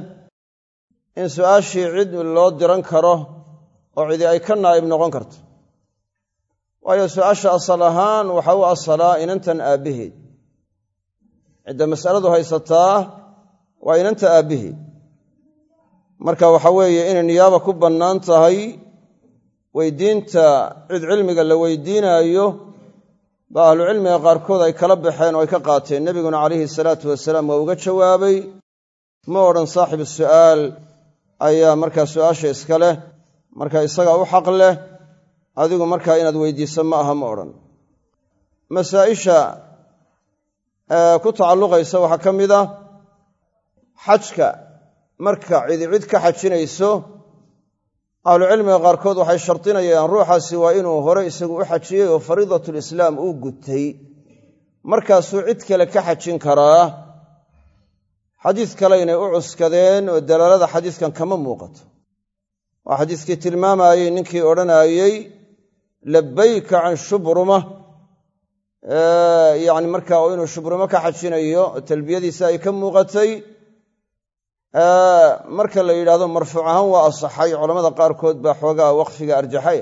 in su'aashii cid loo diran karo oo cidi ay ka naa'ib noqon karto. Waayo su'aasha asal ahaan waxa u asalaa inantan aabbaheed cidda mas'aladu haysataa waa inanta aabbaheed marka waxa weeye inay niyaaba ku bannaan tahay weydiinta cid cilmiga la weydiinaayo baa ahlucilmiga qaarkood ay kala baxeen oo ay ka qaateen. Nebiguna calayhi salaatu wasalaam waa uga jawaabay ma odhan saaxibu su'aal ayaa markaa su'aasha iska leh marka isagaa u xaq leh adigu markaa inaad weydiiso ma aha ma odhan. Masaa'isha ku tacalluqaysa waxaa ka mid ah xajka. Marka cidi cid ka xajinayso ahlucilmiga qaarkood waxay shardinayaan ruuxaasi waa inuu hore isagu u xajiyey oo fariidatulislaam uu gutay. Markaasuu cid kale ka xajin karaa xadiis kale inay u cuskadeen oo dalaalada xadiiskan kama muuqato. Waa xadiiskii tilmaamayey ninkii odhanayey labayka can shubruma. Yani markaa oo inuu shubrumo ka xajinayo talbiyadiisa ay ka muuqatay. Marka la yidhahdo marfuuc ahaan waa asaxay culamada qaarkood baa xoogaa waqfiga arjaxay.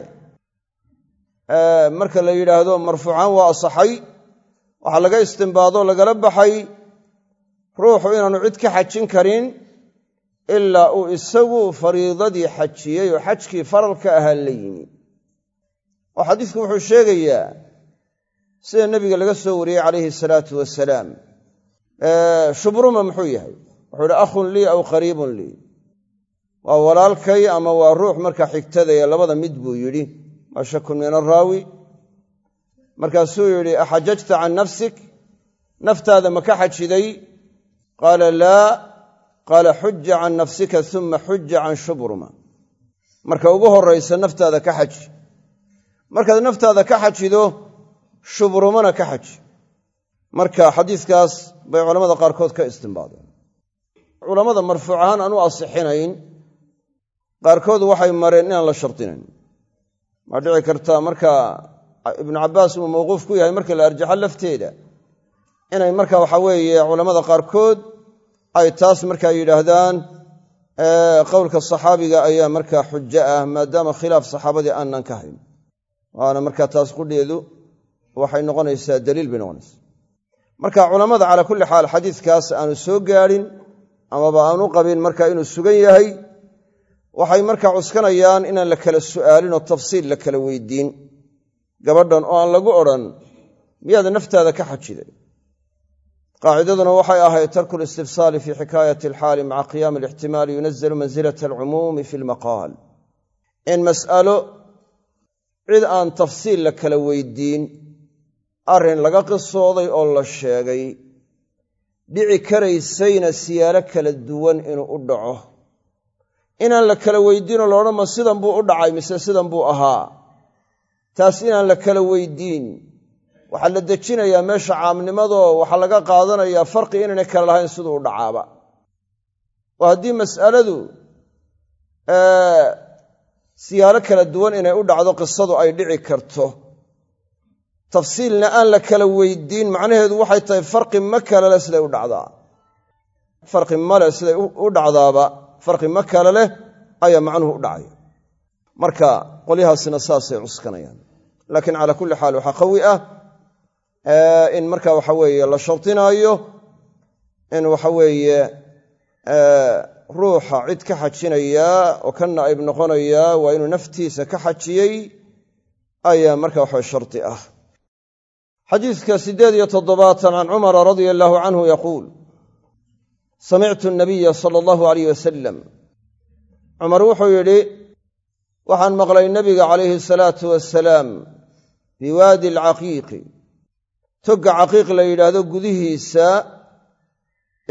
Marka la yidhaahdo marfuuc ahaan waa asaxay. Waxaa laga istimbaado lagala baxay ruuxu inaanu cid ka xajin karin ilaa uu isagu fariidadii xajiyey oo xajkii faralka ahaa la yimi. Oo xadiisku wuxuu sheegayaa sida nebiga laga soo wariyey calayhi salaatu wasalaam shubruma muxuu yahay? Wuxuu ihi akhun lii aw qariibun lii. Waa walaalkay ama waa ruux markaa xigtadaya labada mid buu yidhi. Maa shakun min araawi markaasuu yidhi axajajta can nafsik? Naftaada ma ka xajiday qaala laa qaala xuja can nafsika uma xuja can shubruma marka ugu horraysa naftaada ka xaji markaad naftaada ka xajido shubrumana ka xaji marka xadiiskaas bay culamada qaarkood ka istimbaadeen. Culammada marfuuc ahaan aan u asixinayn qaarkood waxay mareen inaan la shardinayn maa dhici karta marka ibnu cabbaas uu mawquuf ku yahay marka la arjaxo lafteeda. Inay marka waxa weeye culammada qaarkood ay taas markaa yidhaahdaan qowlka saxaabiga ayaa markaa xujo ah maadaama khilaaf saxaabadii aanan ka hayn. Waana markaa taas qudheedu waxay noqonaysaa daliil bay noqonaysaa. Marka culammada calaa kulli xaal xadiiskaas aanu soo gaadhin amaba aanu qabin marka inuu sugan yahay waxay markaa cuskanayaan inaan la kala su'aalin oo tafsiil la kala weydiin. Gabadhan oo aan lagu odhan miyaad naftaada ka xajiday qaacidaduna waxay ahayd tarku listifsaali fii xikaayati alxaali maca qiyaami alixtimaali yunazalu mansilata alcumuumi fi lmaqaal. In mas'alo cid aan tafsiil la kala weydiin arrin laga qisooday oo la sheegay dhici karaysayna siyaalo kala duwan inuu u dhaco. Inaan la kala weydiinoo laodhan ma sidan buu u dhacay mise sidan buu ahaa? Taas inaan la kala weydiin waxaa la dejinayaa meesha caamnimadoo waxaa laga qaadanayaa farqi inaynay kala lahayn siduu u dhacaaba. Oo haddii mas'aladu siyaalo kala duwan inay u dhacdo qisadu ay dhici karto. Tafsiilna aan la kala weydiin macnaheedu waxay tahay farqi ma kale leh siday u dhacdaa. Farqi male siday u dhacdaaba. Farqi ma kale leh ayaa macnuhu u dhacaya marka qolyahaasina saasay cuskanayaan. Laakiin calaa kulli xaal waxaa qawi ah in marka waxa weeye la shardinaayo in waxa weeye ruuxa cid ka xajinayaa oo ka naa'ib noqonayaa waa inuu naftiisa ka xajiyey ayaa marka waxa shardi ah. Xadiidka siddeed iyo toddobaatan can cumara radia allaahu canhu yaquul samictu nabiya sala allahu alayh wasalam cumar wuxuu yidhi waxaan maqlay nebiga calayhi asalaatu wasalaam biwaadi alcaqiiqi togga caqiiq la yidhaahdo gudihiisa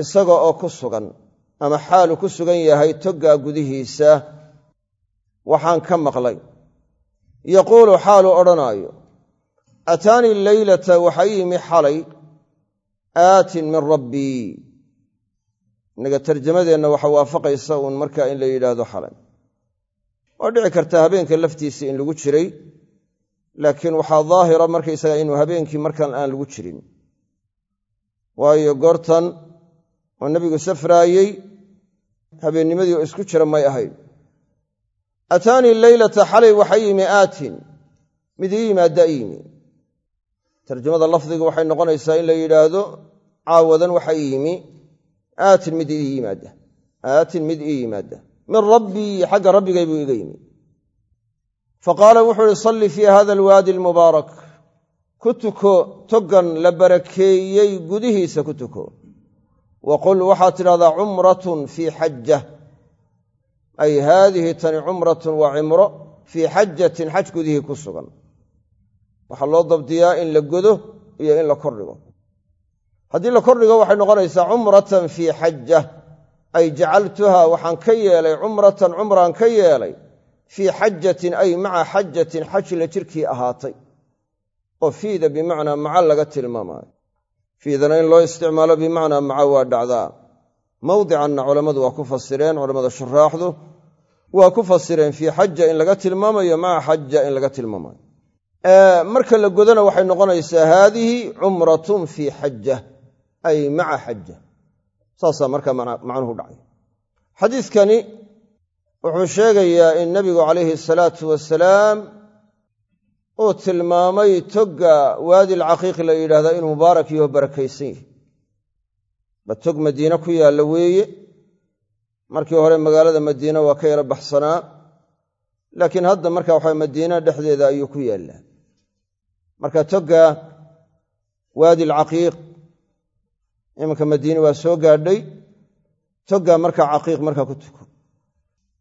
isaga oo ku sugan ama xaalu ku sugan yahay toggaa gudihiisa waxaan ka maqlay. Yaquulu xaalu odhanaayo ataanii leylata waxa yimi xalay? Aatin min rabbii innaga tarjamadeenna waxa waafaqaysa uun markaa in la yidhaahdo xalay. Waa dhici kartaa habeenka laftiisa in lagu jiray laakiin waxaa daahira markaysaga inuu habeenkii markan aan lagu jirin. Waayo goortan oo nebigu safraayey habeennimadii oo isku jira may ahayn. Ataanii leylata xalay waxa yimi aatin mid ii yimaadda i yimi tarjamada lafdiga waxay noqonaysaa in la yidhaahdo caawadan waxa ii yimi aatin mid ii yimaadda aatin mid ii yimaadda. Min rabbii xagga rabbigay buu iga yimi faqaala wuxuu uhi salli fii hada alwaadi almubaarak. Ku tuko toggan la barakeeyey gudihiisa ku tuko. Wa qul waxaad tidhahdaa cumratun fii xaja ay haadihi tani cumratun waa cimro fii xajatin xaj gudihii ku sugan. Waxaa loo dabdiyaa in la godo iyo in la kordhigo haddii la kordhigo waxay noqonaysaa cumratan fii xaja ay jacaltuha waxaan ka yeelay cumratan cumraan ka yeelay fii xajatin ay maca xajatin xaj la jirkii ahaatay oo fiida bimacnaa maca laga tilmaamaayo. Fiidana in loo isticmaalo bimacnaa maca waa dhacdaa. Mawdicanna culammadu waa ku fasireen culammada shuraaxdu waa ku fasireen fii xaja in laga tilmaamayo maca xaja in laga tilmaamayo marka la godona waxay noqonaysaa haadihi cumratun fii xaja ay maca xaja saasaa marka macnuhu dhacay. Xadiidkani wuxuu sheegayaa in nebigu calayhi salaatu wasalaam uu tilmaamay togga waadi alcaqiiq la yidhahdaa inuu mubaarak yaho barakaysan yahi ba tog madiine ku yaalla weeye? Markii hore magaalada madiine waa ka yaro baxsanaa laakiin hadda marka waxa madiina dhexdeeda ayuu ku yaallaa marka togga waadi alcaqiiq iminka madiine waa soo gaadhay togga marka caqiiq marka ku tuko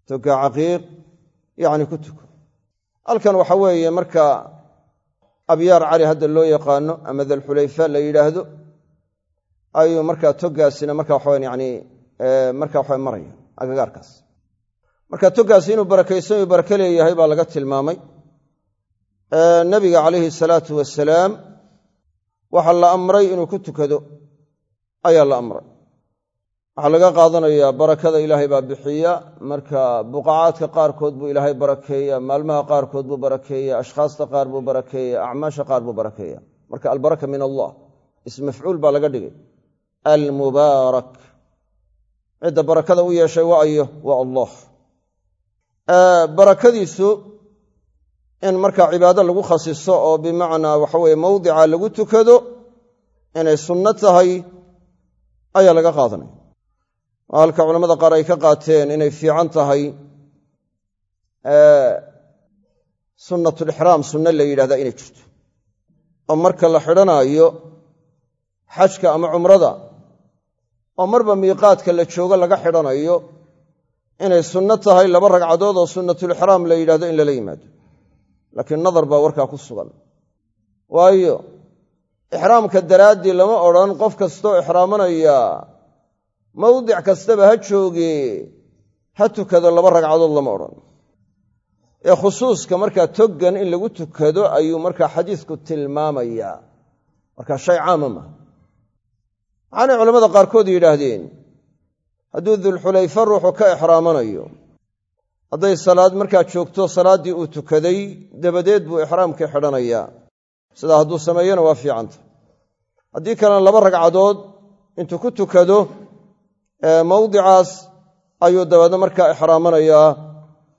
togga caqiiq yacni ku tuko. Halkan waxa weeye marka abyaar cali hadda loo yaqaano ama dalxulayfa la yidhaahdo ayuu marka toggaasina marka waxawan yani marka waxa maraya agagaarkaas. Marka toggaasi inuu barakaysan barake leeyahay baa laga tilmaamay. Nabiga calayhi salaatu wasalaam waxaa la amray inuu ku tukado ayaa la amray waxaa laga qaadanayaa barakada ilaahay baa bixiya. Marka buqacaadka qaarkood buu ilaahay barakeeya maalmaha qaarkood buu barakeeya ashkhaasta qaar buu barakeeya acmaasha qaar buu barakeeya. Marka albaraka min allah ism mafcuul baa laga dhigay. Almubaarak. Cidda barakada u yeeshay waa waa allah. Barakadiisu in marka cibaado lagu khasiso oo bimacnaa waxaweye mawdica lagu tukado inay sunno tahay ayaa laga qaadanaya oo halka culamada qaar ay ka qaateen inay fiican tahay sunnatulixraam sunno la yidhahdaa inay jirto. Oo marka la xidhanaayo xajka ama cumrada oo marba miiqaadka la joogo laga xidhanayo inay sunno tahay laba ragcadood oo sunnatulixraam la yidhahdo in lala yimaado. Laakiin nadar baa warkaa ku sugan. Waayo ixraamka daraaddii lama odhan qof kastoo ixraamanaya mawdic kastaba ha jooge ha tukado laba ragcadood lama odhan. Ee khusuuska markaa toggan in lagu tukado ayuu markaa xadiisku tilmaamayaa. Markaa shay caama maha waxaanay culamada qaarkood yidhaahdeen hadduu dulxulayfa ruuxu ka exraamanayo hadday salaad markaa joogto salaaddii uu tukaday dabadeed buu ixraamkii xidhanayaa. Sidaa hadduu sameeyona waa fiicanta haddii kalena laba ragcadood intuu ku tukado mawdicaas ayuu dabeedna markaa ixraamanayaa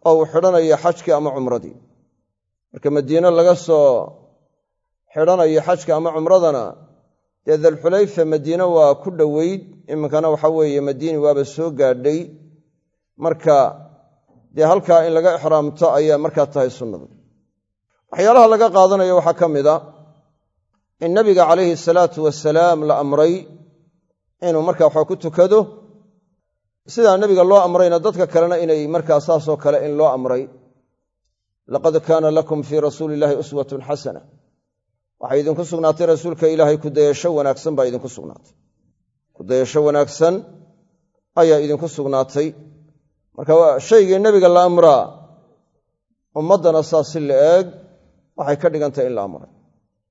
oo uu xidhanaya xajkii ama cumradii. Marka madiine laga soo xidhanayo xajka ama cumradana dee dalxulayfa madiine waa ku dhoweyd iminkana waxa weeye madiini waaba soo gaadhay. Marka dee halkaa in laga ixraamto ayaa markaa tahay sunnada waxyaalaha laga qaadanayo waxaa ka mid a in nabiga calayhi salaatu wasalaam la amray inuu markaa waxaa ku tukado sidaa nebiga loo amrayna dadka kalena inay markaa saasoo kale in loo amray. Laqad kaana lakum fii rasuuli illaahi uswatun xasana. Waxay idinku sugnaatay rasuulka ilaahay kudayasho wanaagsan baa idinku sugnaatay. Kudayasho wanaagsan ayaa idinku sugnaatay. Marka shaygii nebiga la amraa ummaddana saas la eeg waxay ka dhigantahy in la amray.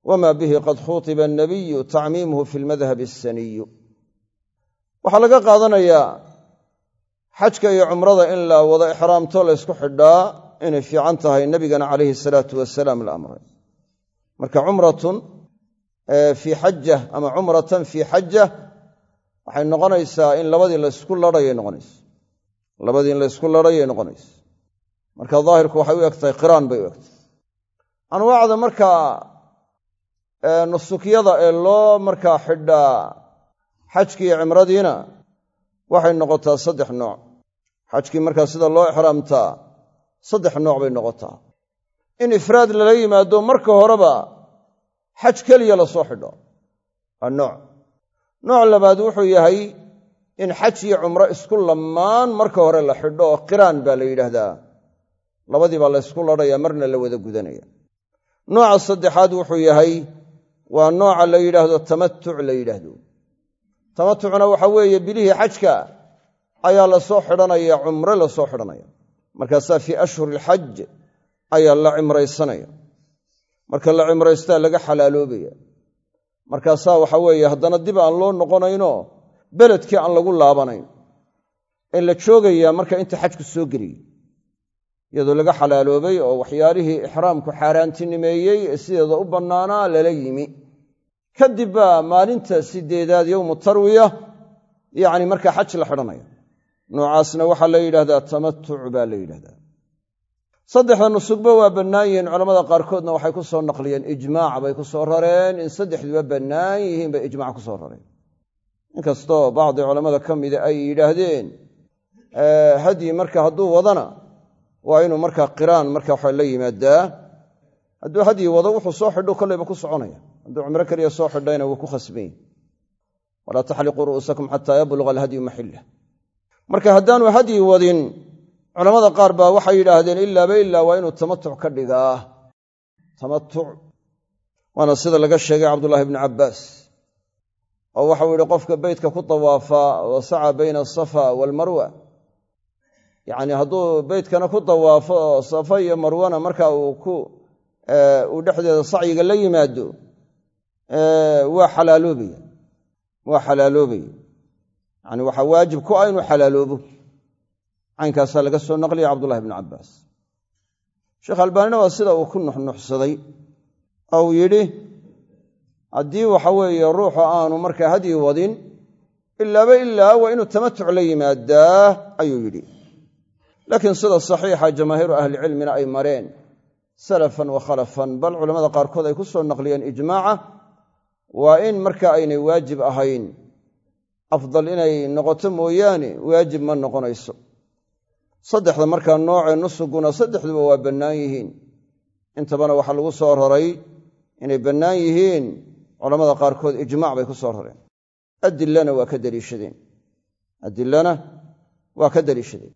Wamaa bihi qad khuutiba annabiyu tacmiimuhu fi lmadhabi asaniyu waxaa laga qaadanayaa xajka iyo cumrada in la wada ixraamto la ysku xidhaa inay fiican tahay nebigana calayhi salaatu wasalaam la amray. Marka cumratun fii xaja ama cumratan fii xaja waxay noqonaysaa in labadii laysku ladhayay noqonaysa labadii laysku ladhayay noqonaysa marka daahirku waxay u eg tahay qiraan bay u egtahay. Anwaacda markaa nusukyada ee loo markaa xidhaa xajkii cimradiina waxay noqotaa saddex nooc xajkii markaa sida loo ixraamtaa saddex nooc bay noqotaa. In ifraad lala yimaado marka horeba xaj keliya la soo xidho. Waa nooc. Nooc labaad wuxuu yahay in xaj iyo cumro isku lammaan marka hore la xidho oo qiraan baa la yidhaahdaa. Labadii baa laysku ladhayaa marna la wada gudanaya. Nooca saddexaad wuxuu yahay waa nooca la yidhaahdo tamatuc la yidhaahdo. Tamatucna waxa weeye bilihii xajka ayaa la soo xidhanaya cumre la soo xidhanaya. Markaasaa fii ashhuri alxaj ayaa la cimraysanaya. Marka la cimraystaa laga xalaaloobaya markaasaa waxa weeye haddana dib aan loo noqonayno beledkii aan lagu laabanayn. Ee la joogayaa marka inta xajku soo geliyey iyadoo laga xalaaloobay oo waxyaalihii ixraamku xaaraantinimeeyey ee sideeda u bannaanaa lala yimi. Kadib baa maalinta sideedaad yowmu tarwiya yacni markaa xaj la xidhanaya noocaasna waxaa la yidhahdaa tamatuc baa la yidhahdaa. Saddexda nusugba waa bannaan yihiin culamada qaarkoodna waxay ku soo naqliyeen ijmaac bay ku soo rareen in saddexduba bannaan yihiin bay ijmac ku soo rareen. Inkastoo bacdi culammada ka mida ay yidhaahdeen hadyi marka hadduu wadana waa inuu markaa qiraan marka waxa la yimaadaa. Hadduu hadyi wado wuxuu soo xidho kollayba ku soconaya. Hadduu cumro keliya soo xidhayna wuu ku khasbany walaa taxliquu ru'uusakum xataa yabluga alhadyu maxillah marka haddaanu hadyi wadin culamada qaar baa waxay yidhaahdeen ilaaba ilaa waa inuu tamatuc ka dhigaa. Tamatuc waana sida laga sheegay cabdullaahi bnu cabbaas oo waxau yidhi qofka beytka ku dawaafaa wa saca bayna asafa waalmarwa yacni hadduu beytkana ku dawaafo safa iyo marwana marka uu uu dhexdeeda sacyiga la yimaado waa xalaaloobaya waa xalaaloobaya yani waxaa waajib ku ah inuu xalaaloobo. Caynkaasaa laga soo naqliya cabdullahi bnu cabbaas. Sheekh albaanina waa sida uu ku nuxnuxsaday. Oo yidhi haddii waxa weeye ruuxu aanu markaa hadyi wadin ilaaba ilaa waa inuu tamatuc la yimaadaa ayuu yidhi. Laakiin sida saxiixa jamaahiiru ahlicilmina ay mareen salafan wa khalafan bal culamada qaarkood ay ku soo naqliyeen ijmaaca waa in marka aynay waajib ahayn afdal inay noqoto mooyaane waajib ma noqonayso. Saddexda markaa noocee nusuguna saddexduba waa bannaan yihiin. Intabana waxaa lagu soo raray inay bannaan yihiin culamada qaarkood ijmaac bay ku soo rareen adilana waa ka daliishadeen adilana waa ka daliishadeen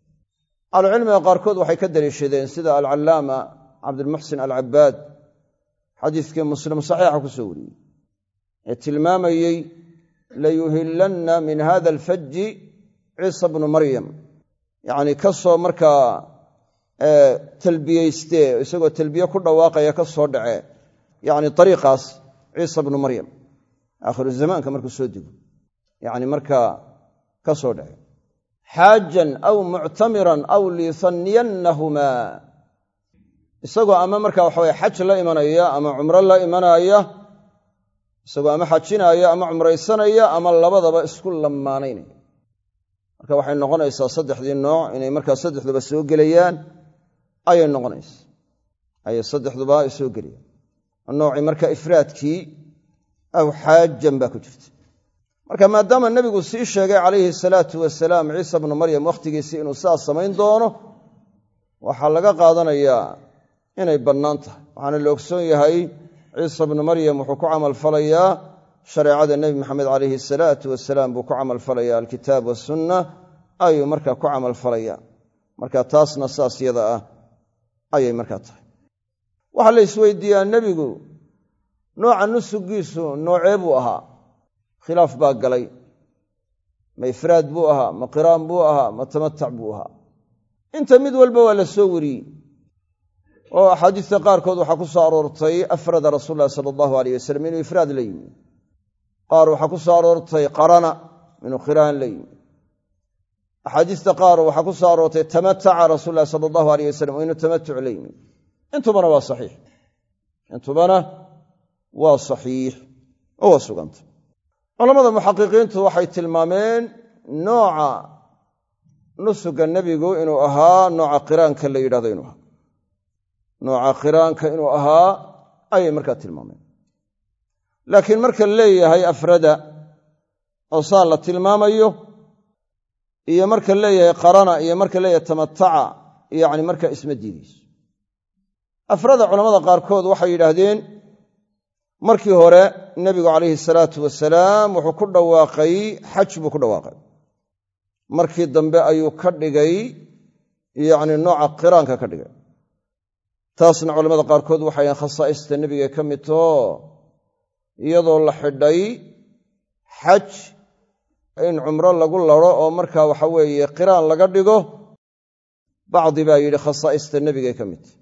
ahlucilmiga qaarkood waxay ka daliishadeen sida alcallaama cabdilmuxsin alcabaad xadiiskii muslim saxiixa ku soo wariyey ee tilmaamayey layuhillanna min hada alfaji ciisa bnu maryam yacni ka soo markaa talbiyeystee isagoo talbiye ku dhawaaqaya ka soo dhace yacni ariiqaas ciisa bnu maryam aakhiru zamaanka markuu soo dego yacni markaa ka soo dhace xaajan aw muctamiran aw liifanniyannahumaa isagoo ama markaa waxa weye xaj la imanaya ama cumro la imanaya isagoo ama xajinaya ama cumraysanaya ama labadaba isku lamaanaynaya marka waxay noqonaysaa saddexdii nooc inay markaa saddexduba soo gelayaan ayay noqonaysa. Ayay saddexduba soo gelayaan. Noocii marka ifraadkii aw xaajan baa ku jirta. Marka maadaama nebigu sii sheegay calayhi salaatu wasalaam ciisa bnu maryam wakhtigiisii inuu sidaas samayn doono waxaa laga qaadanayaa inay bannaan tahay. Waxaana la ogsoon yahay ciisa bnu maryam wuxuu ku camalfalayaa shareecada nebi maxamed calayhi salaatu wasalaam buu ku camalfalayaa alkitaab wasunna ayuu markaa ku camalfalayaa marka taasna saas yada ah ayay markaa tahay. Waxaa la isweydiiyaa nebigu nooca nusugiisu noocee buu ahaa? Khilaaf baa galay. Ma ifraad buu ahaa ma qiraan buu ahaa ma tamatac buu ahaa. Inta mid walba waa la soo wariyey oo axaadiista qaarkood waxaa ku soo aroortay afrada rasuul lahi sala allahu aleyh wasalam inuu ifraad la yimi. Qaar waxaa ku soo aroortay qarana inuu qiraan la yimi. Axaadiista qaar waxaa ku soo aroortay tamataca rasuul lahi sala allahu aleyh wasalam inuu tamatuc la yimi. Intubana waa saxiix. Intubana waa saxiix. Oo waa suganta. Culamada muxaqiqiintu waxay tilmaameen nooca nusuga nebigu inuu ahaa nooca qiraanka la yidhahdo inuu ahaa nooca qiraanka inuu ahaa ayay markaa tilmaameen. Laakiin marka leeyahay afrada oo saa la tilmaamayo iyo marka leeyahay qarana iyo marka leeyahay tamataca yacni markaa isma diidayso. Afrada culamada qaarkood waxay yidhaahdeen markii hore nebigu calayhi salaatu wasalaam wuxuu ku dhawaaqay xaj buu ku dhawaaqay. Markii dambe ayuu ka dhigay yacni nooca qiraanka ka dhigay taasna culamada qaarkood waxay yahan khasaa'ista nebiga ka mid taho iyadoo la xidhay xaj in cumro lagu laro oo markaa waxa weeye qiraan laga dhigo. Bacdi baa yidhi khasaa'ista nebigay ka mid. Tahy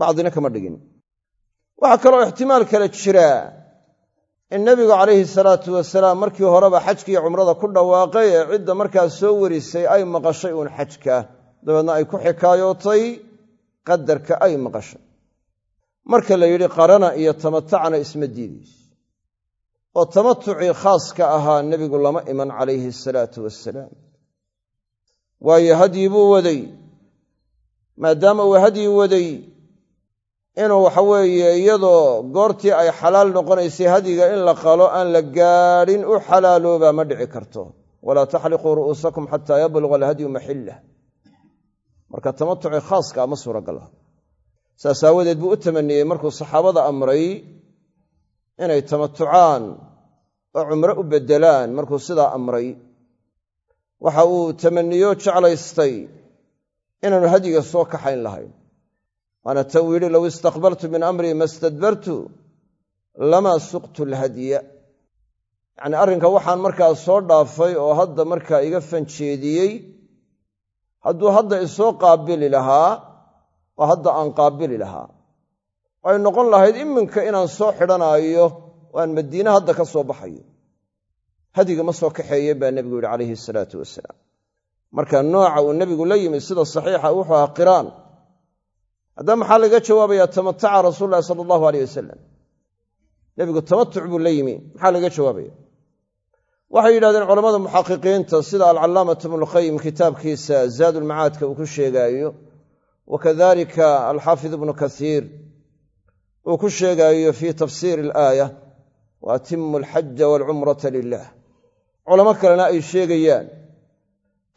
bacdina kama dhigin. Waxaa kaloo ixtimaal kale jira in nebigu calayhi salaatu wasalaam markii horeba xajkiiyo cumrada ku dhawaaqay ee cidda markaa soo warisay ay maqashay uun xajka. Dabeedna ay ku xikaayootay qadarka ay maqashay. Marka la yidhi qarana iyo tamatacna isma diidayso oo tamatucii khaaska ahaa nebigu lama iman calayhi salaatu wasalaam waayo hadyi buu waday maadaama uu hadyi waday inuu waxa weeye iyadoo goortii ay xalaal noqonaysay hadiga in la qalo aan la gaadhin u xalaaloobaa ma dhici karto. Walaa taxliquu ru'uusakum xataa yabluga alhadyu maxillah marka tamatucii khaaska ma suuragal ah. Saas aawadeed buu u tamaniyey markuu saxaabada amray inay tamatucaan oo cumro u beddelaan markuu sidaa amray. Waxa uu tamaniyo jeclaystay inaanu hadyiga soo kaxayn lahayn. Waana ta uu yidhi low istaqbaltu min amrii ma stadbartu lamaa suqtu alhadya yacnii arrinka waxaan markaa soo dhaafay oo hadda markaa iga fanjeediyey hadduu hadda isoo qaabili lahaa oo hadda aan qaabili lahaa. Ay noqon lahayd iminka inaan soo xidhanaayo oo aan madiine hadda ka soo baxayo. Hadiga ma soo kaxeeye baa nebigu yidhi calayhi salaatu wasalaam. Marka nooca uu nebigu la yimid sida saxiixa wuxuu ahaa qiraan. Haddaba maxaa laga jawaabayaa tamataca rasuul lahi sala allahu aleyh wasalam nebigu tamatuc buu la yimi. Maxaa laga jawaabaya waxay yidhahdeen culammada muxaqiqiinta sida alcalaamatu ibnulqayim kitaabkiisa zaadulmacaadka uu ku sheegaayo wa kadalika alxaafid ibnu kasiir uu ku sheegaayo fii tafsiiri alaaya wa atimu alxaja waalcumrata lilah culamo kalena ay sheegayaan.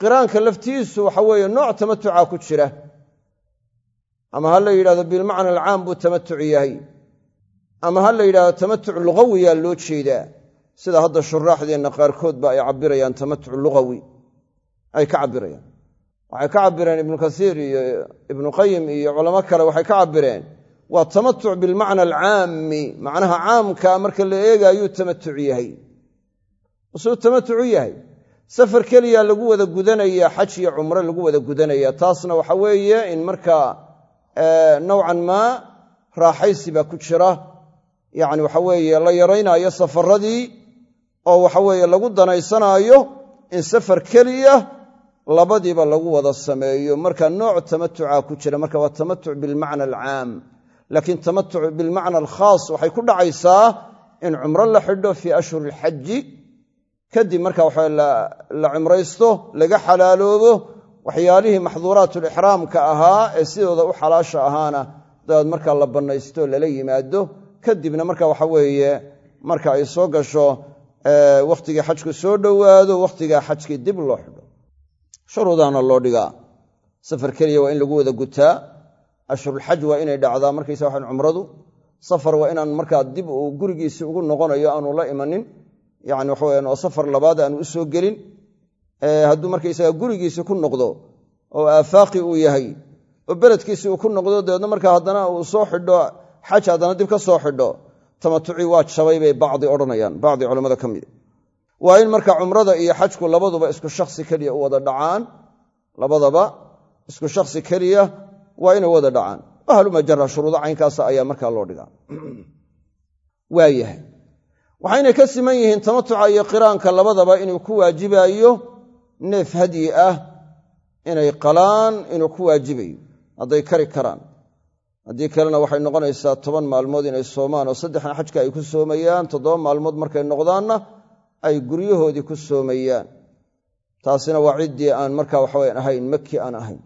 Qiraanka laftiisu waxa weeye nooc tamatuca ku jira. Ama ha la yidhahdo bilmacna alcaam buu tamatuc yahay. Ama ha la yidhahdo tamatuc lugawiyaa loo jeedaa sida hadda shuraaxdeenna qaarkood ba ay cabirayaan tamatuc lugawi ay ka cabirayaan waxay ka cabireen ibnu kasiir iyo ibnu qayim iyo culamo kale waxay ka cabireen waa tamatuc bilmacna alcaami macnaha caamkaa marka la eegaayuu tamatuc yahay. Usuu tamatucu yahay. Safar keliya lagu wada gudanaya xaj iyo cumro lagu wada gudanaya. Taasna waxa weeye in markaa nowcan maa raaxaysi baa ku jira. Yacni waxa weeye la yaraynaayo safaradii oo waxa weeye lagu danaysanaayo in safar keliya labadiiba lagu wada sameeyo. Marka nooc tamatuca ku jira marka waa tamatuc bilmacna alcaam. Laakiin tamatuc bilmacna alkhaas waxay ku dhacaysaa in cumro la xidho fii ashhuri ilxaji kadib marka waxa la cumraysto laga xalaaloobo waxyaalihii maxduuraatulixraamka ahaa ee sidooda u xalaasha ahaana dabeed markaa la bannaysto lala yimaado. Kadibna marka waxa weeye marka ay soo gasho wakhtigii xajku soo dhowaado wakhtigaa xajkii dib loo xidho. Shuruudaana loo dhigaa. Safar keliya waa in lagu wada gutaa. Ashhurulxaj waa inay dhacdaa markaysa waxan cumradu. Safar waa inaan markaa dib uu gurigiisii ugu noqonayo aanu la imanin. Yani waxaweyan oo safar labaad aanu u soo gelin. Hadduu markaysaga gurigiisii ku noqdo oo aafaaqi uu yahay oo beledkiisii uu ku noqdo dabeedna markaa haddana uu soo xidho xaj haddana dib ka soo xidho tamatucii waa jabay bay bacdi odhanayaan. Bacdi culammada ka mida waa in marka cumrada iyo xajku labaduba isku shaksi keliya u wada dhacaan labadaba isku shaksi keliya waa inay wada dhacaan. Ahlumajara shuruudo caynkaasa ayaa markaa loo dhigaa. Waayahay waxaynay ka siman yihiin tamatuca iyo qiraanka labadaba inuu ku waajibaayo neef hadyi ah inay qalaan inuu ku waajibayo. Hadday kari karaan haddii kalena waxay noqonaysaa toban maalmood inay soomaan oo saddexna xajka ay ku soomayaan toddoba maalmood markay noqdaanna ay guryahoodii ku soomayaan. Taasina waa ciddii aan markaa waxaweyan ahayn maki aan ahayn.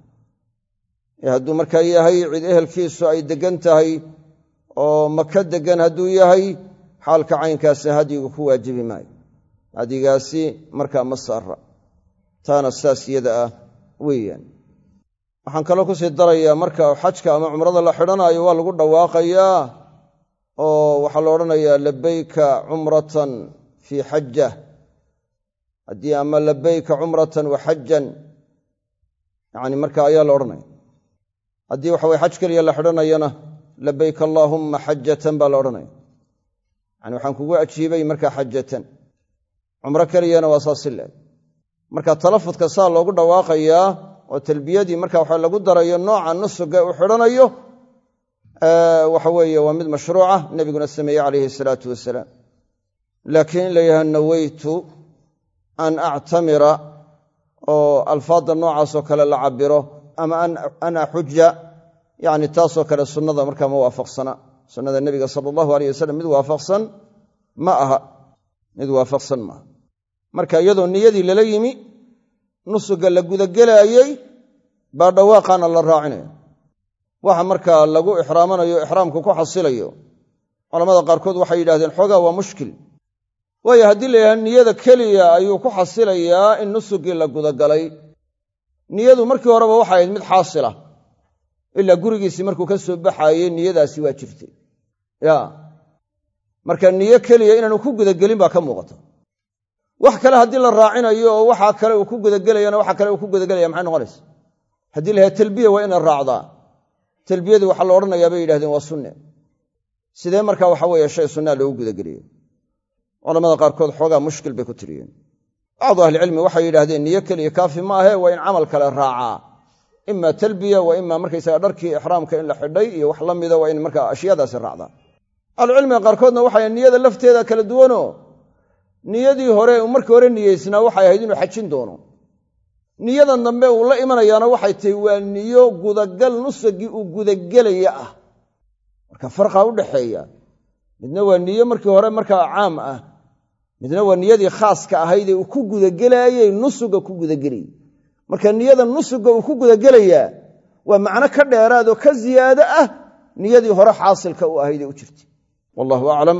Ee hadduu markaa yahay cid ehelkiisu ay deggan tahay oo maka deggan hadduu yahay xaalka caynkaasi hadyigu ku waajibi maayo. Hadyigaasi markaa ma saara taana saas iyada ah weeyaan waxaan kaloo ku sii darayaa marka xajka ama cumrada la xidhanaayo waa lagu dhawaaqayaa oo waxaa la odhanayaa labayka cumratan fii xaja haddii ama labayka cumratan wa xajan yani marka ayaa la odhanaya. Haddii waxa weye xaj keliya la xidhanayana labayk allaahumma xajatan baa la odhanaya. Yani waxaan kugu ajiibay markaa xajatan cumro keliyana waa saasi leeg. Marka talafudka saa loogu dhawaaqayaa oo talbiyadii marka waxa lagu darayo nooca nusuga uu xidhanayo waxa weeye waa mid mashruuca nebiguna sameeyey calayhi salaatu wasalaam. Laakiin in la yidhaha naweytu an actamira oo alfaadda noocaasoo kale la cabiro ama an axuja yani taasoo kale sunnada markaa ma waafaqsana. Sunnada nebiga sala allahu aleyh wasalam mid waafaqsan ma aha mid waafaqsan maaha marka iyadoo niyadii lala yimi nusuga la gudagelaayey baa dhawaaqaana la raacinaya waxa markaa lagu ixraamanayo ixraamku ku xasilayo culamada qaarkood waxay yidhahdeen xoogaa waa mushkil. Waayo haddii la yidhahdo niyada keliya ayuu ku xasilayaa in nusugii la gudagalay. Niyadu markii horeba waxay ahayd mid xaasila. Ilaa gurigiisii markuu ka soo baxaayey niyadaasi waa jirtay. Ya marka niyo keliya inaanu ku gudagelin baa ka muuqata wax kale haddii la raacinayo oo waxa kale uu ku gudagelayana waxa kale uu ku gudagelaya maxay noqonaysa? Haddii la yhaha talbiya waa ina raacdaa. Talbiyadii waxaa la odhanayaa bay yidhahdeen waa sunne. Sidee marka waxa weeye shay sunnaa loogu gudageliyo? Culamada qaarkood xoogaa mushkil bay ku tiriyeen. Bacdu ahlicilmi waxay yidhahdeen niyo keliya kaafi ma ahe waa in camal kale raacaa. Ima talbiya wa ima markaysaga dharkii ixraamka in la xidhay iyo wax la mida waa in markaa ashyaadaasi raacdaa. Ahlucilmiga qaarkoodna waxay niyada lafteeda kala duwano niyadii hore uu markii hore niyeysnaa waxay ahayd inuu xajin doono. Niyadan dambe uu la imanayaana waxay tahay waa niyo gudagal nusagii uu gudagelaya ah. Marka farqa udhaxeeya midna waa niyo markii hore markaa caam ah midna waa niyadii khaaska ahaydee uu ku gudagelaayey nusuga ku gudagelayay marka niyada nusuga uu ku gudagelayaa waa macno ka dheeraad oo ka ziyaado ah niyadii hore xaasilka u ahaydee u jirtay. Wallahu aclam